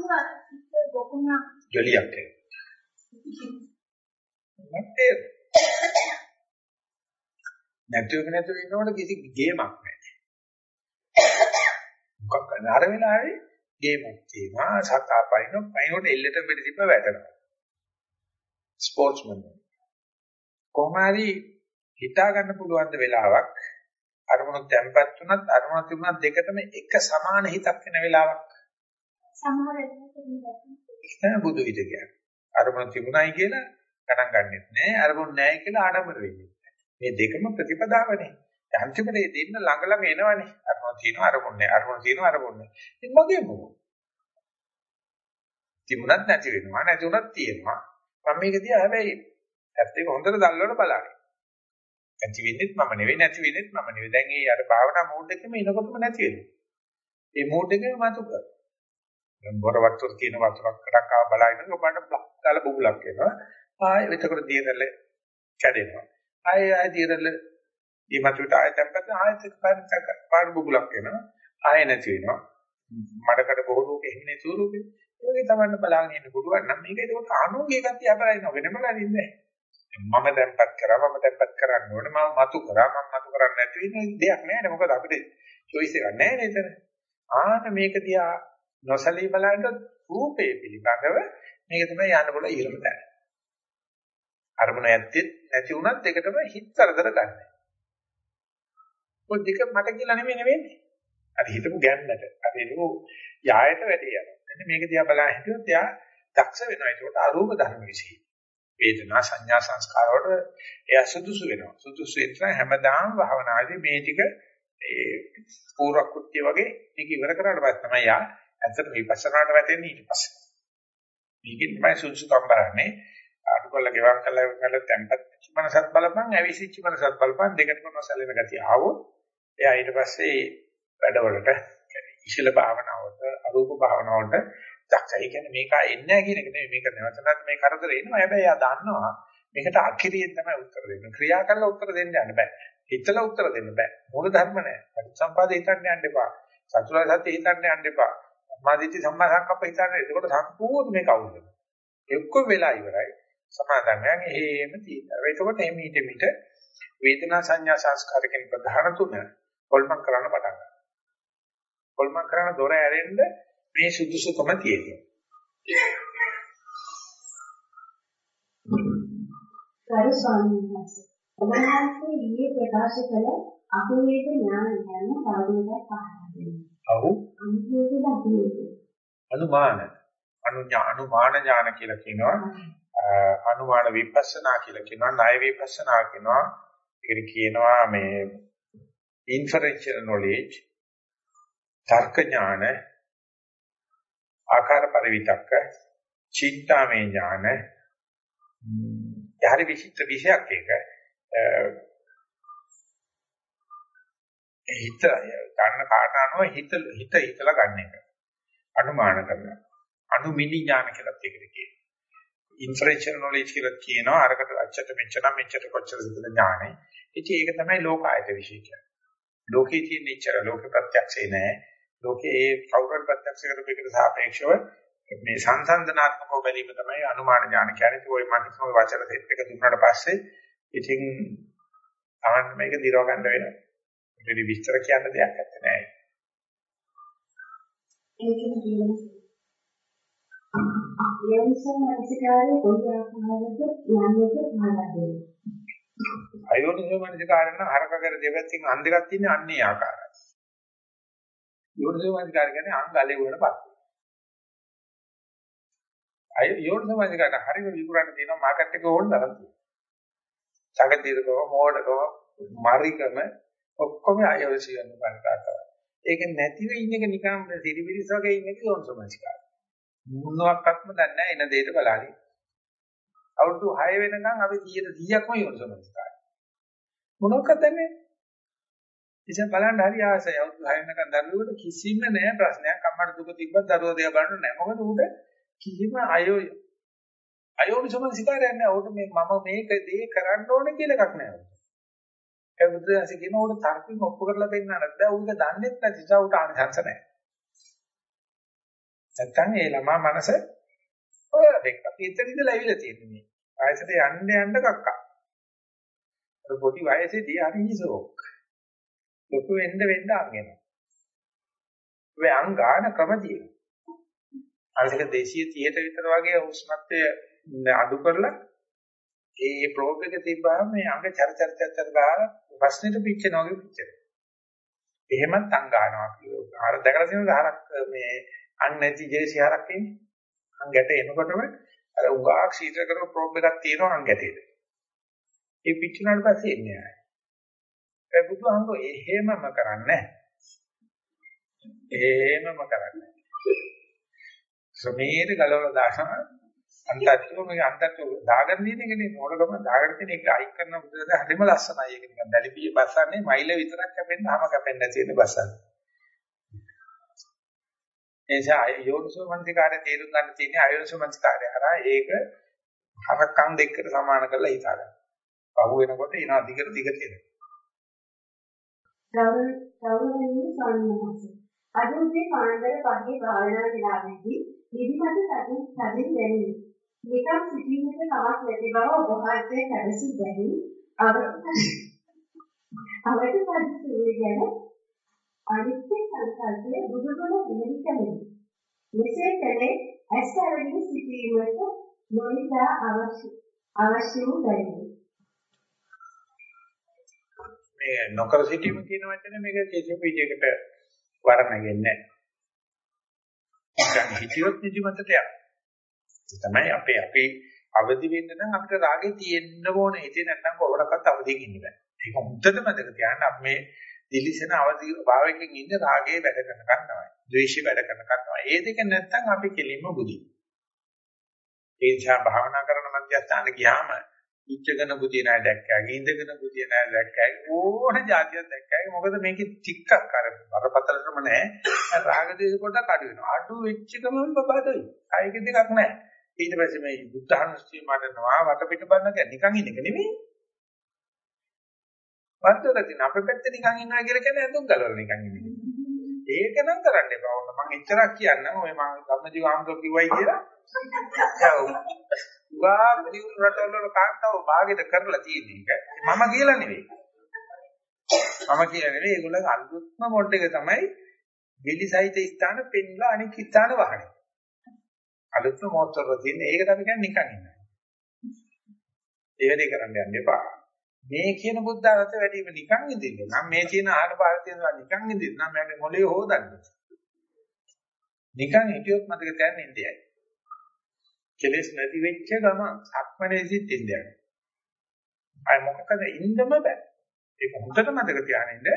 හිත ගොකුණ ජොලියක් ඒක. නැත්තේ නැතුව නැතුව ඉන්නකොට කිසි ගේමක් නැහැ. මොකක් කරන අර වෙලාවේ ගේමක් තියෙනවා සතා පයින්න පයින්නට එල්ලට පිට තිබ්බ වැටෙනවා. ස්පෝර්ට්ස්මන්. කොහොම හරි හිතා ගන්න පුළුවන් ද වෙලාවක් අරමුණු තැම්පත් වුණත් අරමුණු තිබුණත් දෙකටම එක සමාන හිතක් වෙන වෙලාවක් සමහර වෙලාවට බුදු විද කියන්නේ. අරමුණ තිබුණයි කියලා ගණන් ගන්නෙත් නෑ අරමුණ නෑ කියලා ආඩම්බර වෙන්නේ. මේ දෙකම ප්‍රතිපදාවනේ. අන්තිමට මේ දෙන්න ළඟ ළඟ එනවනේ. අරමුණ තියෙනවා අරමුණ නෑ. අරමුණ තියෙනවා අරමුණ නෑ. ඉතින් මගේ මොකෝ? තිබුණත් නැති වෙනවා නැති උනත් තියෙනවා. මම මේක දිහා හැබැයි ඇත්ත එක හොඳට දැල්වලා බලන්නේ. නැති වෙන්නෙත් මම නෙවෙයි නැති වෙන්නෙත් මම නෙවෙයි. දැන් මේ අර භාවනා මූඩ් එකෙම එනකොටම නැති වෙනවා. මේ මූඩ් එකේ මතු කර. දැන් බොර වතුර තියෙන වතුරක් කඩක් ආව බලයිනක බලන්න බ්ලොක් දාලා බුබුලක් එනවා. ආයෙ එතකොට දියරල කැඩෙනවා. ආයෙ ආයෙ දියරල ඊමතුට ආයෙ tempත් ආයෙත් එකපාරට පාඩ බුබුලක් එනවා. ආයෙ නැති වෙනවා. මඩකට බොහෝරුක එන්නේ සූරුකේ. ඒ වගේ තමයි බලන්න ඉන්න පුළුවන් නම් මේක ඒකට අනුගේ ගතිය අපරයින වෙනම ගන්නේ මම tempත් කරා මම tempත් කරන්න ඕනේ මම මතු කරා මම මතු කරන්නේ නැති වෙන දෙයක් නෑ නේ මොකද අපිට choice එකක් නෑ නේද ආන මේක දිහා නොසලී බලනකොට රූපේ පිළිබඳව මේක තමයි යන්න බල ඊළම තැන. අරමුණ ඇත්තෙත් නැති වුණත් දෙකටම හිත කරදර ගන්න. ඔය දෙක මට කියලා නෙමෙයි නෙවෙන්නේ. අර හිතපු ගැම්මට. අර එනෝ යායට වැඩි යනවා. එන්න මේක දිහා බලන හිටියොත් එයා දක්ෂ වෙනවා. ඒකට අරූප ධර්ම විශ්ේ. වේදනා සංඥා සංස්කාර වල එයා සුදුසු වෙනවා. සුදුසු වෙන්න හැමදාම භාවනාදී මේ ටික ඒ පූර්ව කෘත්‍ය වගේ මේක ඉවර කරාට පස්සේ තමයි යා ඇත්තට විපස්සනාට වැටෙන්නේ ඊට පස්සේ. මේකෙන් තමයි සුදුසුකම් බලන්නේ. අඩුකල්ල ගෙවම් කළා කරලා tempat මනසත් බලපන් ඇවිසිච්ච මනසත් බලපන් දෙකටම නොසැලෙන ගතිය ආවොත් එයා ඊට පස්සේ වැඩවලට ඉශල භාවනාවට අරූප භාවනාවට දක්ෂයි කියන්නේ මේක එන්නේ නැහැ කියන එක නෙමෙයි මේක නැවත නැවත මේ කරදර එනවා. හැබැයි එයා දන්නවා මේකට අකිරියෙන් තමයි උත්තර දෙන්නේ. ක්‍රියා කරලා උත්තර දෙන්න යන්න බෑ. හිතලා උත්තර දෙන්න බෑ. මූල ධර්ම නැහැ සම්පාදේ හිතන්න යන්න එපා. චතුරාර්ය සත්‍ය හිතන්න යන්න එපා. සම්මාදිට්ඨි සම්මා සංකප්ප හිතන්න. එතකොට සම්පූර්ණ මේක අවුල් එක්ක වෙලා ඉවරයි. සමාධර්මයන් එහෙම තියෙනවා. එතකොට එමෙිට මිට වේදනා සංඥා සංස්කාර කියන ප්‍රධාන තුන කොල්මන් කරන්න පටන් ගන්නවා. කොල්මන් කරන දොර ඇරෙන්න මේ සුදුසුකම තියෙනවා. ගරු ස්වාමීන් වහන්සේ. ඔබ වහන්සේ ඊයේ ප්‍රකාශ කළ අකුලේක ඥාන ගැන තවදුරටත් පහදා දෙන්න. ඔව් අනුකේත දකින්නේ. අනුමාන. අනුඥා අනුමාන ඥාන කියලා කියනවා. අනුමාන විපස්සනා කියලා කියනවා. ණය විපස්සනා කියනවා. ඒකට කියනවා මේ inferential knowledge තර්ක ඥාන ආකාර පරිවිතක්ක චින්තාමය ඥාන යහරි විචිත්‍ර විෂයක් ඒක. හිත ගන්න කාට අනුව හිත හිත හිතලා ගන්න එක. අනුමාන කරනවා. අනුමිනි ඥාන කියලා ඒකට කියනවා. ඉන්ෆරෙන්ෂල් නොලෙජ් කියලා කියනවා. අරකට අච්චට මෙච්චර මෙච්චර කොච්චර විතර ඥානෙ ඉතින් ඒක තමයි ලෝකායත විශ්ය කියන්නේ. ලෝකේ තියෙන ඉච්ඡර ලෝක ප්‍රත්‍යක්ෂේ නෑ. ලෝකේ ඒ කවුරුන් ප්‍රත්‍යක්ෂ කරපු එකට සාපේක්ෂව මේ සංසන්දනාත්මකව බැලීම තමයි අනුමාන ඥාන කියන්නේ. ඔය මම හිතන වචන සෙට් එක දුන්නාට පස්සේ ඉතින් තමයි මේක දිරව ගන්න වෙනවා. මෙතන විස්තර කියන්න දෙයක් මනදේ. අයෝනිසෝ මනසිකාරයෙන් නම් හරක කර දෙවැත්තින් අන් දෙකක් තියෙන අන්නේ ආකාරයි. යෝනිසෝ මනසිකාර කියන්නේ අංග අලේ වලටපත්. අය යෝනිසෝ මනසිකාර හරිය විකුරන්න තියෙනවා මාකට් එක ඕන තරම් තියෙනවා. සගතිරකම මෝඩකම මරිකම ඔක්කොම අයෝනිසෝ මනසිකාර. ඒක නැතිව ඉන්න එක නිකන් සිරිබිරිස් වගේ ඉන්න එක යෝනිසෝ මනසිකාර. මොනවාක්වත්ම දන්නේ නැහැ එන දෙයට බලන්නේ. අවුරුදු 6 වෙනකන් අපි 100%ක්ම යෝනිසෝ මනසිකාර. මොනවක්ද දන්නේ ඉතින් බලන්න හරි ආසයි. අවුරුදු 6 වෙනකන් දරුවෙකුට කිසිම නෑ ප්‍රශ්නයක්. අම්මට දුක තිබ්බත් දරුවා දිහා බලන්න නෑ. මොකද උට කිසිම අයෝ අයෝනිසම සිතාරයක් නෑ. උට මේ මම මේක දේ කරන්න ඕනේ කියලා එකක් නෑ උට ඒ බුදුදහස කියන උට තර්කෙන් ඔප්පු කරලා දෙන්න නැද්ද උට දන්නේත් නැති නිසා උට ආනිසංස නෑ. නැත්තම් ඒ ළමා මනස ඔය දෙක පිටර ඉඳලා ඇවිල්ලා තියෙන්නේ මේ. ආයතට යන්න යන්න කක්කා. අර පොඩි වයසේදී හරි හිසෝක් ලොකු වෙන්න වෙන්න අංගෙනවා. ඔය අංගාන ක්‍රම තියෙනවා. අනික 230ට විතර වගේ උෂ්ණත්වය අඩු කරලා ඒ ප්‍රෝබ් එක තිබ්බහම මේ අංග චර චර චර චර ගාලා ප්‍රශ්නෙට පිච්චෙන වගේ පිච්චෙනවා. එහෙමත් අං ගන්නවා කියනවා. අර දැකලා තියෙන ගහරක් මේ අං නැති ජේසි හරක් ඉන්නේ. අං ගැට එනකොටම අර උගාක් සීතල කරන ප්‍රෝබ් එකක් තියෙනවා අං ගැටේට. ඒ පිච්චුනාට පස්සේ එන්නේ නැහැ. ඒ බුදුහාමුදුරෝ එහෙමම කරන්නේ එහෙමම කරන්නේ. සමීර ගලවලා දානවා අන්තත්ව මේ අන්තත්ව දාගෙන තියෙන එකනේ මොඩකම දාගෙන තියෙන එක අයික් කරන බුදුරද හරිම ලස්සනයි ඒක නිකන් දැලිපිය බස්සන්නේ මයිල විතරක් කැපෙන්න හැම කැපෙන්නේ නැති වෙන බස්සන්නේ එනිසා යෝනිසෝ මනසිකාරය තේරුම් ගන්න තියෙන්නේ අයෝනිසෝ මනසිකාරය හරහා ඒක හරකම් දෙකකට සමාන කරලා හිතා ගන්න. පහු වෙනකොට එනවා දිගට දිගට එනවා. ගෞරවනීය ස්වාමීන් වහන්සේ අද උදේ පාන්දර පහේ භාවනා වෙලාවේදී නිදිමත සතින් සතින් දැනුනි. නිකම් සිටින්නට කමක් නැති බව ඔබ වහන්සේ පැවසි බැරි අවටි පරිස්සමේ ගැන අනිත්‍ය සංකල්පයේ බුදුගුණ විමලි කළේ. මෙසේ කලේ ඇස්තරෙහි සිටීමට නොනිදා අවශ්‍ය අවශ්‍ය වූ බැරි. මේ නොකර සිටීම කියන වචනේ මේක කිසිම විදිහකට වරණගෙන්නේ නැහැ. දැන් හිතියොත් නිදිමතට යනවා. ඒ තමයි අපේ අපේ අවදි වෙන්න නම් අපිට රාගේ තියෙන්න ඕනේ. ඉතින් නැත්නම් කොහොමඩක්වත් අවදිින් ඉන්න බෑ. ඒක හුත්තට මතක තියාගන්න අපි මේ දිලිසෙන අවදි භාවයකින් ඉන්න රාගේ වැඩ කරනකන් තමයි. ද්වේෂය වැඩ කරනකන් තමයි. ඒ දෙක නැත්නම් අපි කෙලින්ම බුදි. ඒ නිසා භාවනා කරන මධ්‍යස්ථාන ගියාම ඉච්ඡගෙන බුදිය නෑ දැක්කා. ඉඳගෙන බුදිය නෑ දැක්කා. ඕන જાතියක් දැක්කා. මොකද මේකේ ටිකක් අර බරපතලටම නෑ. රාග දේශ කොට කඩු වෙනවා. අඩු වෙච්ච ගමන් බබදයි. ආයෙක දෙකක් නෑ. ඊට පස්සේ මේ බුද්ධහනුස්තිය මඩනවා වටපිට බලන එක නිකන් ඉන්න එක නෙමෙයි. වර්තවලදී අපේ පැත්තේ නිකන් ඉන්නවා කියලා කියන්නේ අඳුන් ගලවලා නිකන් ඉන්නේ. ඒක නම් කරන්න එපා. ඕන මම එච්චරක් කියන්නම්. ඔය මම ධම්මජීව ආමතුරු කිව්වයි කියලා. උගා දියුණු රටවල කාන්තාව භාගෙට කරලා තියෙන්නේ. මම කියලා නෙවෙයි. මම කියලා නෙවෙයි. ඒගොල්ලන් අලුත්ම මොඩ් එක තමයි විලිසහිත ස්ථාන පෙන්ලා අනික් ස්ථාන වහන්නේ. අලුත්ම මොහොතර තියෙන්නේ. ඒකට අපි කියන්නේ නිකන් ඉන්නවා. ඒ වැඩේ කරන්න යන්න එපා. මේ කියන බුද්ධ අර්ථ වැඩිම නිකන් ඉඳින්න නම් මේ කියන ආහන පාරතියන නිකන් ඉඳින්න නම් මගේ මොලේ හොදන්න. නිකන් හිටියොත් මතක තියාගන්න ඉන්දියයි. කෙලස් නැති වෙච්ච ගම සක්මනේසිට ඉන්දියයි. අය මොකකද ඉන්නම බෑ. ඒක හොඳට මතක තියාගන්න.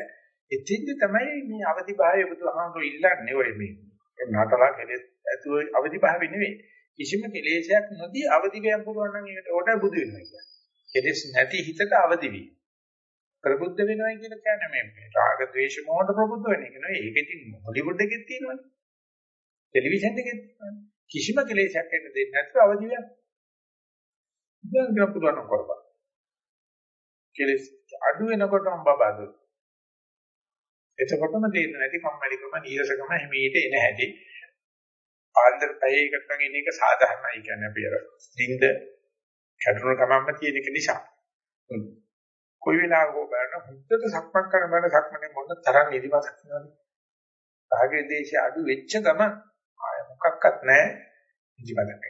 එතින්ද තමයි මේ අවදි භාවය බුදුහාමුදුරු ඉල්ලන්නේ ඔය මේ. නතලා කෙලස් ඇතුව අවදි භාවය නෙවෙයි. කිසිම කෙලෙසයක් නොදී අවදි වෙන්න පුළුවන් නම් ඒකට ඕඩ බුදු වෙනවා කියන්නේ. කෙලෙස් නැති හිතක අවදි වී. ප්‍රබුද්ධ වෙනවා කියන කියන්නේ මේ රාග ద్వේෂ මොහොත ප්‍රබුද්ධ වෙන එක නෙවෙයි. ඒක ඉතින් හොලිවුඩ් එකෙත් තියෙනවනේ. ටෙලිවිෂන් එකෙත් කිසිම කෙලෙසයක් එන්න දෙන්නේ නැතුව අවදි වෙනවා. දැන් ගියා පුදුරන කරපන්. කෙලෙස් අඩු වෙනකොටම බබාද. එතකොටම තේරෙන්නේ නැති කම්මැලිකම නීරසකම හිමීට එන හැටි. ආන්දර පැයකට නම් ඉන්න එක සාධාරණයි කියන්නේ අපි අර නිින්ද කැඩුණු ගමන්ම තියෙන එක නිසා. කොයි වෙලාවක බලන හුද්දට සක්මන් කරන බල සක්මනේ මොන තරම් නිදිමතක් වෙනවද? භාගයේ දේශය අඩු වෙච්ච ගම ආය මොකක්වත් නැහැ නිදිමතක්.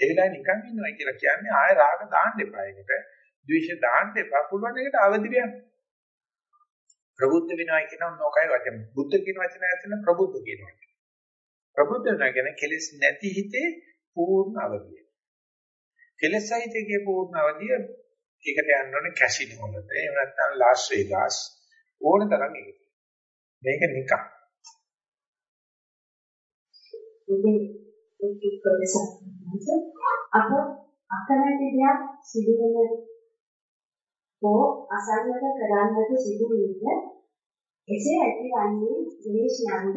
ඒ වෙලාවේ නිකන් ඉන්නවා කියලා කියන්නේ ආය රාග දාන්න එපා ඒකට. ද්වේෂ දාන්න එපා. පුළුවන් එකට අවදි වෙන්න. ප්‍රබුද්ධ වෙනවා කියන මොකයි වචන. බුද්ධ කියන වචන ඇතුළේ ප්‍රබුද්ධ කියනවා. ප්‍රබුද්ධ වෙනවා කියන්නේ කෙලෙස් නැති හිතේ පූර්ණ අවදිය. කෙලෙස් සහිතකේ පූර්ණ අවදිය ඒකට යන්න ඕනේ කැසිනෝ වලට. එහෙම නැත්නම් ලාස් වේගාස් ඕන තරම් ඒක. මේක නිකන්. අප අකමැති දෙයක් සිදුවෙන හෝ අසන්නට කරන්නට සිදු වීම එසේ ඇතිවන්නේ ද්වේෂයන්ද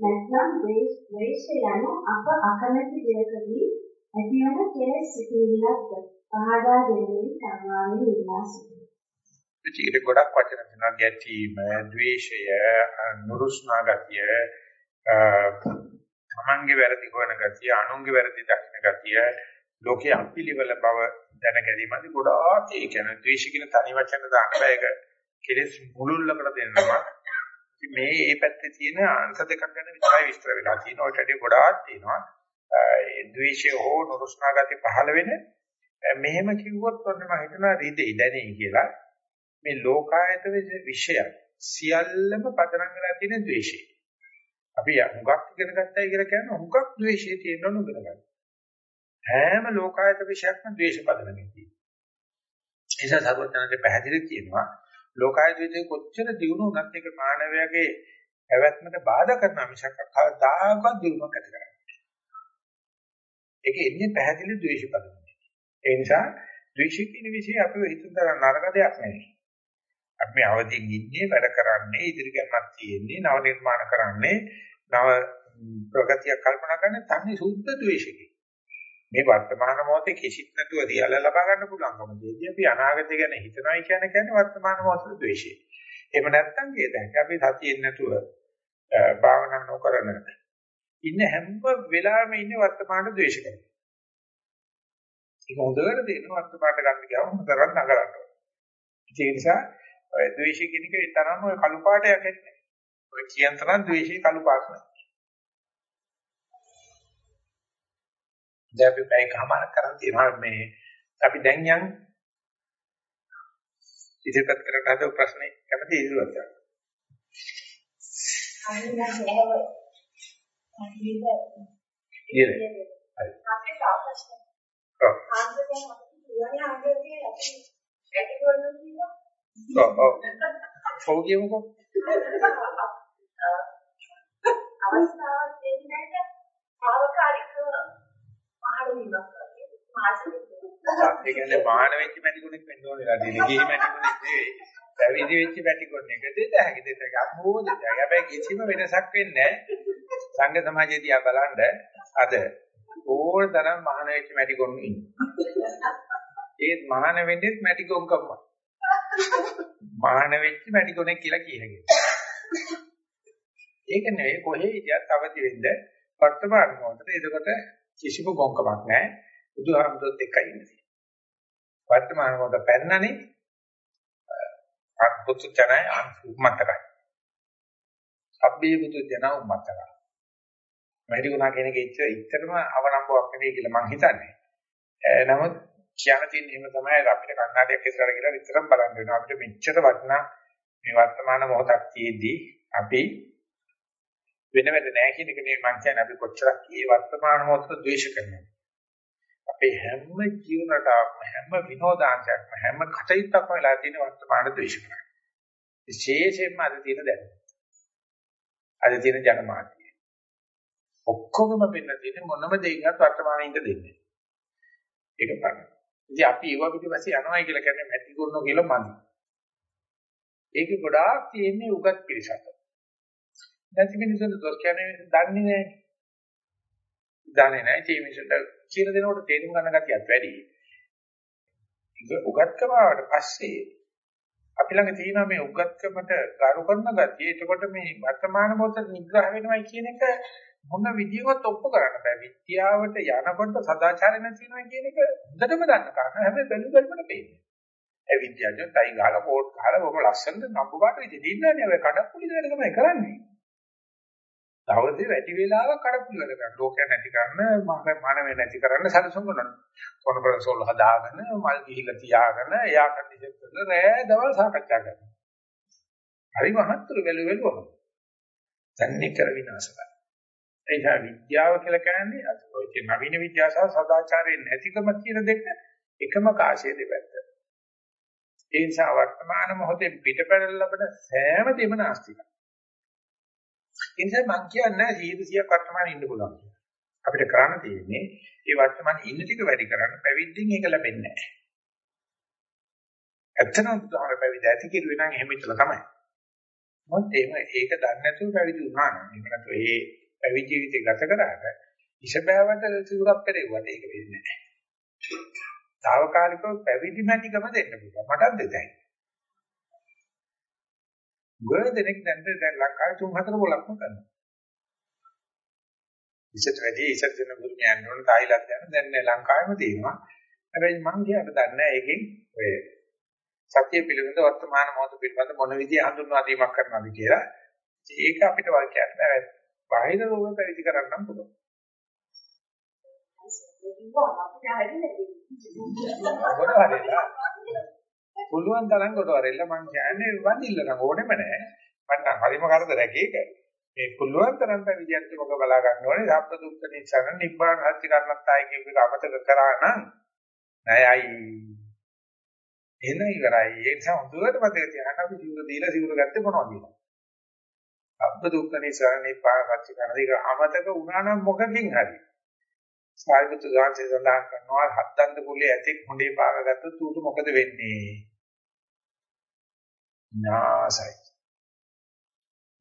නැත්නම් ද්වේෂ යන අප අකමැති දෙයකදී ඇතිවන කෙලෙස් සිතුවිල්ලක්ද පහදා දෙමින් කරනවානේ ඉල්ලා සිටිනවා. ඉතින් ගොඩක් වචන තියෙනවා ගැටීම, ද්වේෂය, නුරුස්නා ගතිය, තමන්ගේ වැරදි හොයන ගතිය, අනුන්ගේ වැරදි දකින්න ගතිය, ලෝකයේ අපිලිවල බව දැන ගැනීමදී ගොඩාක් ඒ කියන්නේ ද්වේෂ කියන තනි වචන දාන්න බෑ ඒක කෙලෙස් මුලුල්ලකට දෙන්නවා. මේ මේ පැත්තේ තියෙන අංශ දෙකක් ගැන විතරයි විස්තර වෙලා තියෙනවා. ඔය ටඩේ ගොඩාක් තියෙනවා. ඒ ද්වේෂය හෝ නුරුස්නා ගති පහළ වෙන මෙහෙම කිව්වොත් ඔන්න මම හිතනවා රිදෙයි දැනෙයි කියලා මේ ලෝකායත විෂය සියල්ලම පදනම් කරලා තියෙන ද්වේෂය. අපි හුඟක් ඉගෙන ගත්තයි කියලා කියන්නේ හුඟක් ද්වේෂය තියෙනවනු ඉගෙන ගන්න. හැම ලෝකායත විෂයක්ම ද්වේෂ පදනමින් තියෙනවා. ඒ නිසා සර්වඥාන්සේ පැහැදිලි කියනවා ලෝකායත විෂය කොච්චර දියුණු වුණත් ඒක මානවයාගේ පැවැත්මට බාධා කරන මිසක් කවදාකවත් දියුණුවක් ඇති කරන්නේ නැහැ. ඒක එන්නේ පැහැදිලි ද්වේෂ පදනමින්. ඒ නිසා ද්වේෂ කියන විෂය අපිව හිතන තරම් නරක දෙයක් නෙවෙයි. අපි අවදින් ඉන්නේ වැඩ කරන්නේ ඉදිරි ගමනක් තියෙන්නේ නව නිර්මාණ කරන්නේ නව ප්‍රගතිය කල්පනා කරන්නේ තන්නේ සුද්ධ ද්වේෂකේ. මේ වර්තමාන මොහොතේ කිසිත් නැතුව දියල ලබා ගන්න පුළුවන්කම දෙදී අපි අනාගතය ගැන හිතනවායි කියන කියන්නේ වර්තමාන මොහොතේ ද්වේෂය. එහෙම නැත්නම් ඒ දැන් අපි සතියෙන් නැතුව භාවනා නොකරන ඉන්න හැම වෙලාවෙම ඉන්නේ වර්තමාන ද්වේෂ කරගෙන. ඒක හොඳට තේරෙන වර්තමානට ගන්න ගියාම හොඳට නගලන්න ඕනේ. ඒ නිසා ඔය ද්වේෂය කියන එක ඒ තරම් ඔය කළු පාටයක් එන්නේ. ඔය කියන තරම් ද්වේෂය කළු පාට නෑ. දැන් අපි පැයකමාර කරන් තියෙනවා මේ අපි දැන් යන් ඉතිපත් කරන හද ප්‍රශ්නේ කැමති ගන්න. ඉතින් අපේ ප්‍රශ්න ඔව්. ආන්දරේ අපිට කියන්නේ ආන්දරේ අපි වැඩි කරනවා. ඔව් ඔව්. ඔව් කියමුකෝ. අවස්ථාවක් දෙන්නේ නැහැ. తాවකාලික පහළ වීමක් වගේ මාසෙක. ඒ කියන්නේ මාන වෙච්ච මැටිකොණෙක් වෙන්න ඕනේ නේද? ලිගිහි මැටිකොණෙක් නෙවෙයි. පැවිදි වෙච්ච මැටිකොණ එක දෙද හැකි දෙද අම්මෝ දෙද. හැබැයි කිසිම වෙනසක් වෙන්නේ නැහැ. සංඝ සමාජයේ දිහා බලන්න අද ඕන තරම් මහාන වෙච්ච මැටිකොණු ඉන්නේ. ඒ මහාන වෙන්නේ මැටිකොණ්කම. මහාන වෙච්ච මැටිකොණෙක් කියලා කියන්නේ. ඒක නෙවෙයි කොහේ හිටියත් අවදි වෙන්න වර්තමාන මොහොතේ එතකොට කිසිම ගොංකමක් නැහැ. බුදුහාමුදුරුවොත් එක්කයි ඉන්නේ. වර්තමාන මොහොත පැන්නනේ අත්පුතු ජනයි උම්මතකයි. අබ්බේ බුදු ජන උම්මතකයි. මැරිුණා කියන එක ඉච්ච ඉච්චටම අවනම්බුවක් නෙවෙයි කියලා මම හිතන්නේ. නමුත් කියන තියෙන එහෙම තමයි අපිට කන්නාඩියක් ඉස්සරහට ගිහලා විතරක් බලන්න වෙනවා. අපිට මෙච්චර වටිනා මේ වර්තමාන මොහොතක් තියේදී අපි වෙන වෙන නැහැ කියන එක නෙවෙයි මම කියන්නේ අපි කොච්චරක් මේ වර්තමාන මොහොතට ද්වේෂ කරනවද. අපේ හැම ජීවනටම හැම විනෝදාංශයක්ම හැම කටයුත්තක්ම වෙලා තියෙන වර්තමාන ද්වේෂ කරන්නේ. විශේෂයෙන්ම අද තියෙන දැනුම. අද තියෙන ජනමාධ්‍ය. ඔක්කොගම වෙන්න තියෙන මොනම දෙයක්වත් වර්තමානයේ ඉඳ දෙන්නේ. ඒක බලන්න. ඉතින් අපි ඒව පිටිපස්සේ යනවා කියලා කියන්නේ මැටි කරනවා කියලා මදි. ඒක ගොඩාක් තියෙන්නේ උගත් පිරිසක්. නැති මිනිස්සුන්ට දොස් කියන්නේ දන්නේ නැහැ. දන්නේ නැහැ. ඒ මිනිස්සුන්ට කියලා දෙනකොට තේරුම් ගන්න ගැතියක් වැඩි. ඒක උගත්කම ආවට පස්සේ අපි ළඟ තියෙන මේ උගත්කමට ගරු කරන ගතිය එතකොට මේ වර්තමාන මොහොතේ නිග්‍රහ වෙනවයි කියන එක මොන විදියවත් ඔප්පු කරන්න බෑ. විද්‍යාවට යනකොට සදාචාරය නැති වෙනවා කියන එක හොඳටම දන්න කාරණා. හැබැයි බැලු බැලමට පේන්නේ. ඒ විද්‍යාවෙන් තයි ගහලා කෝට් ගහලා බොහොම ලස්සනට නම්බු පාට විදිහට ඉන්නන්නේ ඔය කඩප්පුලි දෙයක් තමයි කරන්නේ. දවසේ වැඩි වෙලාවක් කඩප්පුලි වැඩ කරනවා. ලෝකයක් නැති කරන්න, මානවය නැති කරන්න සැලසුම් කරනවා. කොනපරසෝල් හදාගෙන, මල් ගිහිලා තියාගෙන, එයා කන්ඩිෂන් කරන රෑ දවල් සාකච්ඡා කරනවා. හරි මහත්තුරු බැලු බැලුවම. දැන්නේ කර විනාශ කරනවා. ඒ නිසා විද්‍යාව කියලා කියන්නේ අද ඔය නවීන විද්‍යාව සහ සදාචාරයේ නැතිකම කියන දෙක එකම කාශයේ දෙපැත්ත. ඒ නිසා වර්තමාන මොහොතේ පිටපැනල ලබන සෑම දෙම නාස්තික. ඒ නිසා මම කියන්නේ 100 වර්තමානයේ ඉන්න පුළුවන් කියලා. අපිට කරන්න තියෙන්නේ ඒ වර්තමානයේ ඉන්න ටික වැඩි කරන්න පැවිද්දෙන් ඒක ලැබෙන්නේ නැහැ. ඇත්තටම උදාහරණ පැවිදි ඇති කිරුවේ නම් එහෙම ඉතලා තමයි. මොකද එහෙම ඒක දන්නේ නැතුව පැවිදි වුණා නම් එහෙම නැත්නම් ඒ පැවිදි ජීවිතය ගත කරාට ඉෂබෑවට සිවුරක් පෙරෙව්වට ඒක වෙන්නේ නැහැ. తాවකාලිකව පැවිදි මැටිකම දෙන්න පුළුවන්. මටත් දෙතයි. ගොඩ දෙනෙක් දැන් දැන් ලංකාවේ තුන් හතර බොලක්ම කරනවා. ඉස්සට වැඩි ඉස්සට දෙන ගුරුමයන් වුණ තායිලන්ත යන දැන් ලංකාවෙම තියෙනවා. හැබැයි මම කියන්න දන්නේ ඒකෙන් ඔය සත්‍ය පිළිබඳ වර්තමාන මොහොත පිළිබඳ මොන විදිහ හඳුන්වා දීමක් කරනවද කියලා. ඒක අපිට වල් කියන්න බෑ. බාහිර රෝග පැවිදි කරන්නම් පුළුවන්. කිව්වා අපිට හැදෙන්නේ කොට වරෙලා පුළුවන් තරම් කොට වරෙලා මං කියන්නේ වඳින්න නම් ඕනෙම නෑ මට නම් හරිම කරදරයක් ඒක. මේ පුළුවන් තරම් පැවිදියත් මොක බලා ගන්න ඕනේ? සබ්බ දුක්ඛ නිසන නිබ්බාන හත්ති කරණත් ආයි කියපු එක අමතක කරා නම් නෑයි එන ඉවරයි. ඒ නිසා හොඳට මතක තියාගන්න අපි සිවුර දීලා සිවුර ගත්තේ මොනවද කියලා. සබ්බ දුක්ඛ නිසන නිබ්බාන හත්ති කරණ දෙක අමතක වුණා නම් මොකකින් හරි සාරිපුත්‍ර සාංශය සඳහන් කරනවා හත්දන්ත කුලයේ ඇතෙක් හොඳේ පාගගත්තොත් ඌට මොකද වෙන්නේ? නාසයි.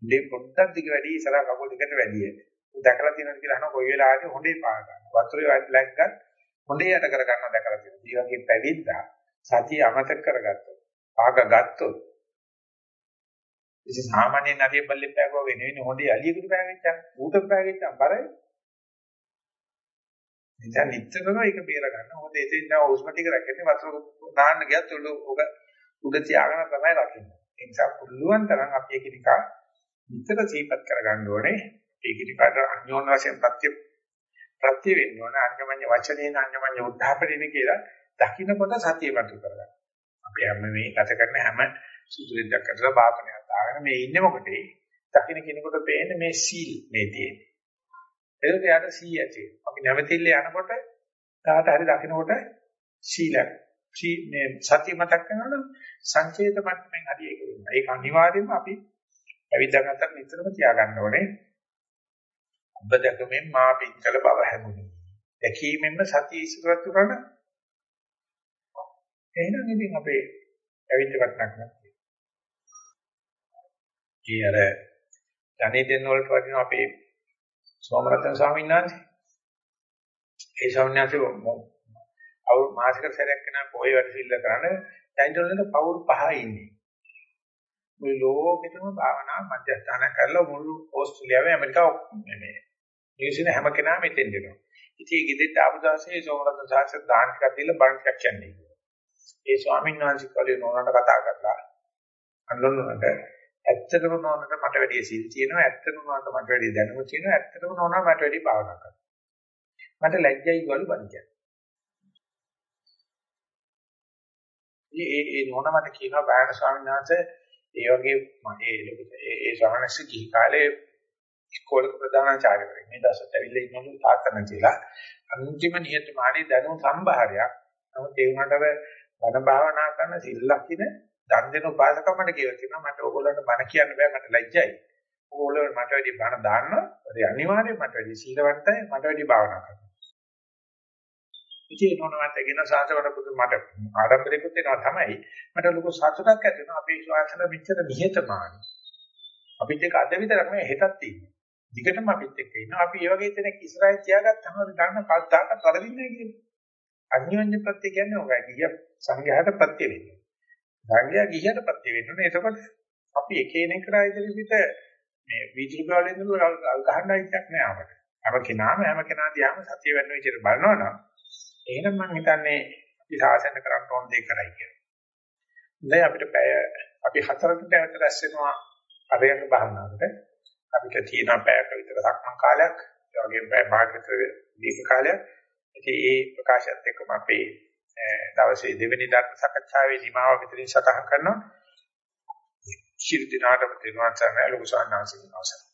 මේ පොඩ්ඩක් දිග වැඩි ඉස්සරහ කකුල් දෙකට වැඩි. ඌ දැකලා තියෙනවද කියලා අහන කොයි වෙලාවකදී හොඳේ පාග ගන්න. වතුරේ වැටලක් ගන්න හොඳේ යට කර ගන්න දැකලා තියෙනවා. මේ වගේ පැවිද්දා සතිය අමතක කරගත්තොත් පාග ගත්තොත් ඉතින් සාමාන්‍ය නරිය බල්ලෙක් පෑගුවා වෙන වෙන හොඳේ අලියෙකුට පෑගෙච්චා ඌට පෑගෙච්චා බරයි නිසා නිතරම ඒක බේර ගන්න. මොකද එතෙන් නම් උස්ම ටික රැකෙන්නේ වතුර නාන්න ගියත් උඩ ඔබ උඩ තියාගෙන තමයි රකින්නේ. ඒ නිසා පුළුවන් තරම් අපි ඒක නිකන් නිතර සීපත් කරගන්න ඕනේ. ඒක නිකට අන්‍යෝන්‍ය වශයෙන් ප්‍රත්‍ය ප්‍රත්‍ය වෙන්න ඕනේ. අන්‍යමඤ්ඤ වචනේන අන්‍යමඤ්ඤ උද්ධාපරිණ කියලා දකින්නකොට සතිය වතු කරගන්න. අපි හැම මේ ගත කරන හැම සුදුලෙන් දැක්කලා බාපණයක් දාගෙන මේ ඉන්නේ මොකටේ? දකින්න කෙනෙකුට පේන්නේ මේ සීල් මේ තියෙන්නේ. එතකොට යාට සී ඇති අපි නැවතිල්ල යනකොට තාට හරි දකින්නකොට සීලක්. සී මේ සතිය මතක් කරනකොට සංචේත මට්ටමින් හරි ඒක වෙනවා. ඒක අනිවාර්යයෙන්ම අපි අවිද්‍යාවකට නිතරම තියාගන්න ඕනේ. ඔබ දැකමින් මා පිංකල බව හැමුනි දැකීමෙන්ම සතිය ඉස්සරහට කරන එහෙනම් ඉතින් අපේ අවිද්‍යාවක් නැත්නම් ඒ අර ධනෙ දෙන්න වලට වදින අපේ සෝමරතන ස්වාමීන් වහන්සේ ඒ ස්වාමීන් වහන්සේ අවුරු මාසික සැරයක් කරන පොයි වැඩසිල්ල කරන දැන්තොලෙන් පවුරු පහ ඉන්නේ. මේ ලෝකෙටම භාවනා මධ්‍යස්ථාන කරලා මුළු ඕස්ට්‍රේලියාවේ ඇමරිකාව මේ නිව්සීලන්ත හැම කෙනාම මෙතෙන් දෙනවා. ඉතින් ඒ ගෙදෙට්ට ආපු දවසේ සෝමරතන සාක්ෂාත් දාන ටිකක් දීලා බණ ටිකක් කියන්නේ. ඒ ස්වාමීන් වහන්සේ කලින් නෝනට කතා කරලා අඳුනනට ඇත්තටම නෝනට මට වැඩි සිල් තියෙනවා ඇත්තටම නෝනට මට වැඩි දැනුම තියෙනවා ඇත්තටම නෝනා මට වැඩි භාවනා කරනවා මට ලැජ්ජයි ගලු බණ කියන්නේ. ඒ ඒ නෝනා මට කියනවා බාහන ස්වාමීන් වහන්සේ ඒ වගේ මගේ ඒ ඒ ස්වාමීන් කිහි කාලේ ඉස්කෝලේ ප්‍රධානාචාර්යවරයෙක්. මේ දවසට ඇවිල්ලා ඉන්නලු තාත්තන කියලා. අන්තිම නිහතමානී දැනුම් සම්භාරයක්. නමුත් ඒ වුණාට බණ භාවනා කරන සිල් ලකින දන් දෙන උපාසකමකට කියලා කියනවා මට ඕගොල්ලන්ට බණ කියන්න බෑ මට ලැජ්ජයි. ඕගොල්ලෝ මට වැඩි බණ දාන්න ඒ අනිවාර්යයෙන් මට වැඩි සීලවන්තයි මට වැඩි භාවනා කරනවා. ඉතින් නෝනවත් කියන සාසවන පුදු මට ආඩම්බරෙකුත් වෙනවා තමයි. මට ලොකු සතුටක් ඇති වෙනවා අපේ ශ්වාසන මෙච්චර නිහතමානී. අපිත් එක්ක අද විතරක් නෙවෙයි හෙටත් තියෙනවා. දිගටම අපිත් එක්ක ඉන්නවා. අපි ඒ වගේ දෙනෙක් ඉස්සරහින් තියාගත්තාම අපි ගන්න කද්දාක තරදින්නේ කියන්නේ. අන්‍යෝන්‍ය ප්‍රත්‍ය කියන්නේ ඔයගා ගිය සංඝයාට ප්‍රත්‍ය වෙන්නේ. සංඝයා ගිහියටපත් වෙන්නේ. එතකොට අපි එක එනෙකුට ඉදිරියට මේ වීථි වලින් ඉඳලා ගහන්න ඉච්චක් නෑ අපට. හැම කෙනාම හැම කෙනා දිහාම සතිය වෙන විදිහට බලනවනම් එහෙනම් මම හිතන්නේ අපි සාසන කරන්න ඕන දේ කරයි කියලා. දැන් අපිට පැය අපි හතරකට දැවත රැස් වෙනවා අරයන් බහනාවට. අපිට තියෙන පැයක විතර සක්මන් කාලයක්, ඒ වගේම පැය භාගයක දීප කාලයක්. ඉතින් ඒ ප්‍රකාශයත් එක්කම අපේ දවසේ දෙවෙනි ධර්ම සාකච්ඡාවේ නිමාව මෙතනින් සටහන් කරනවා. ශිරු දිනාටම තෙරුවන් සරණයි ලොකු සාන්නාසික අවසන්.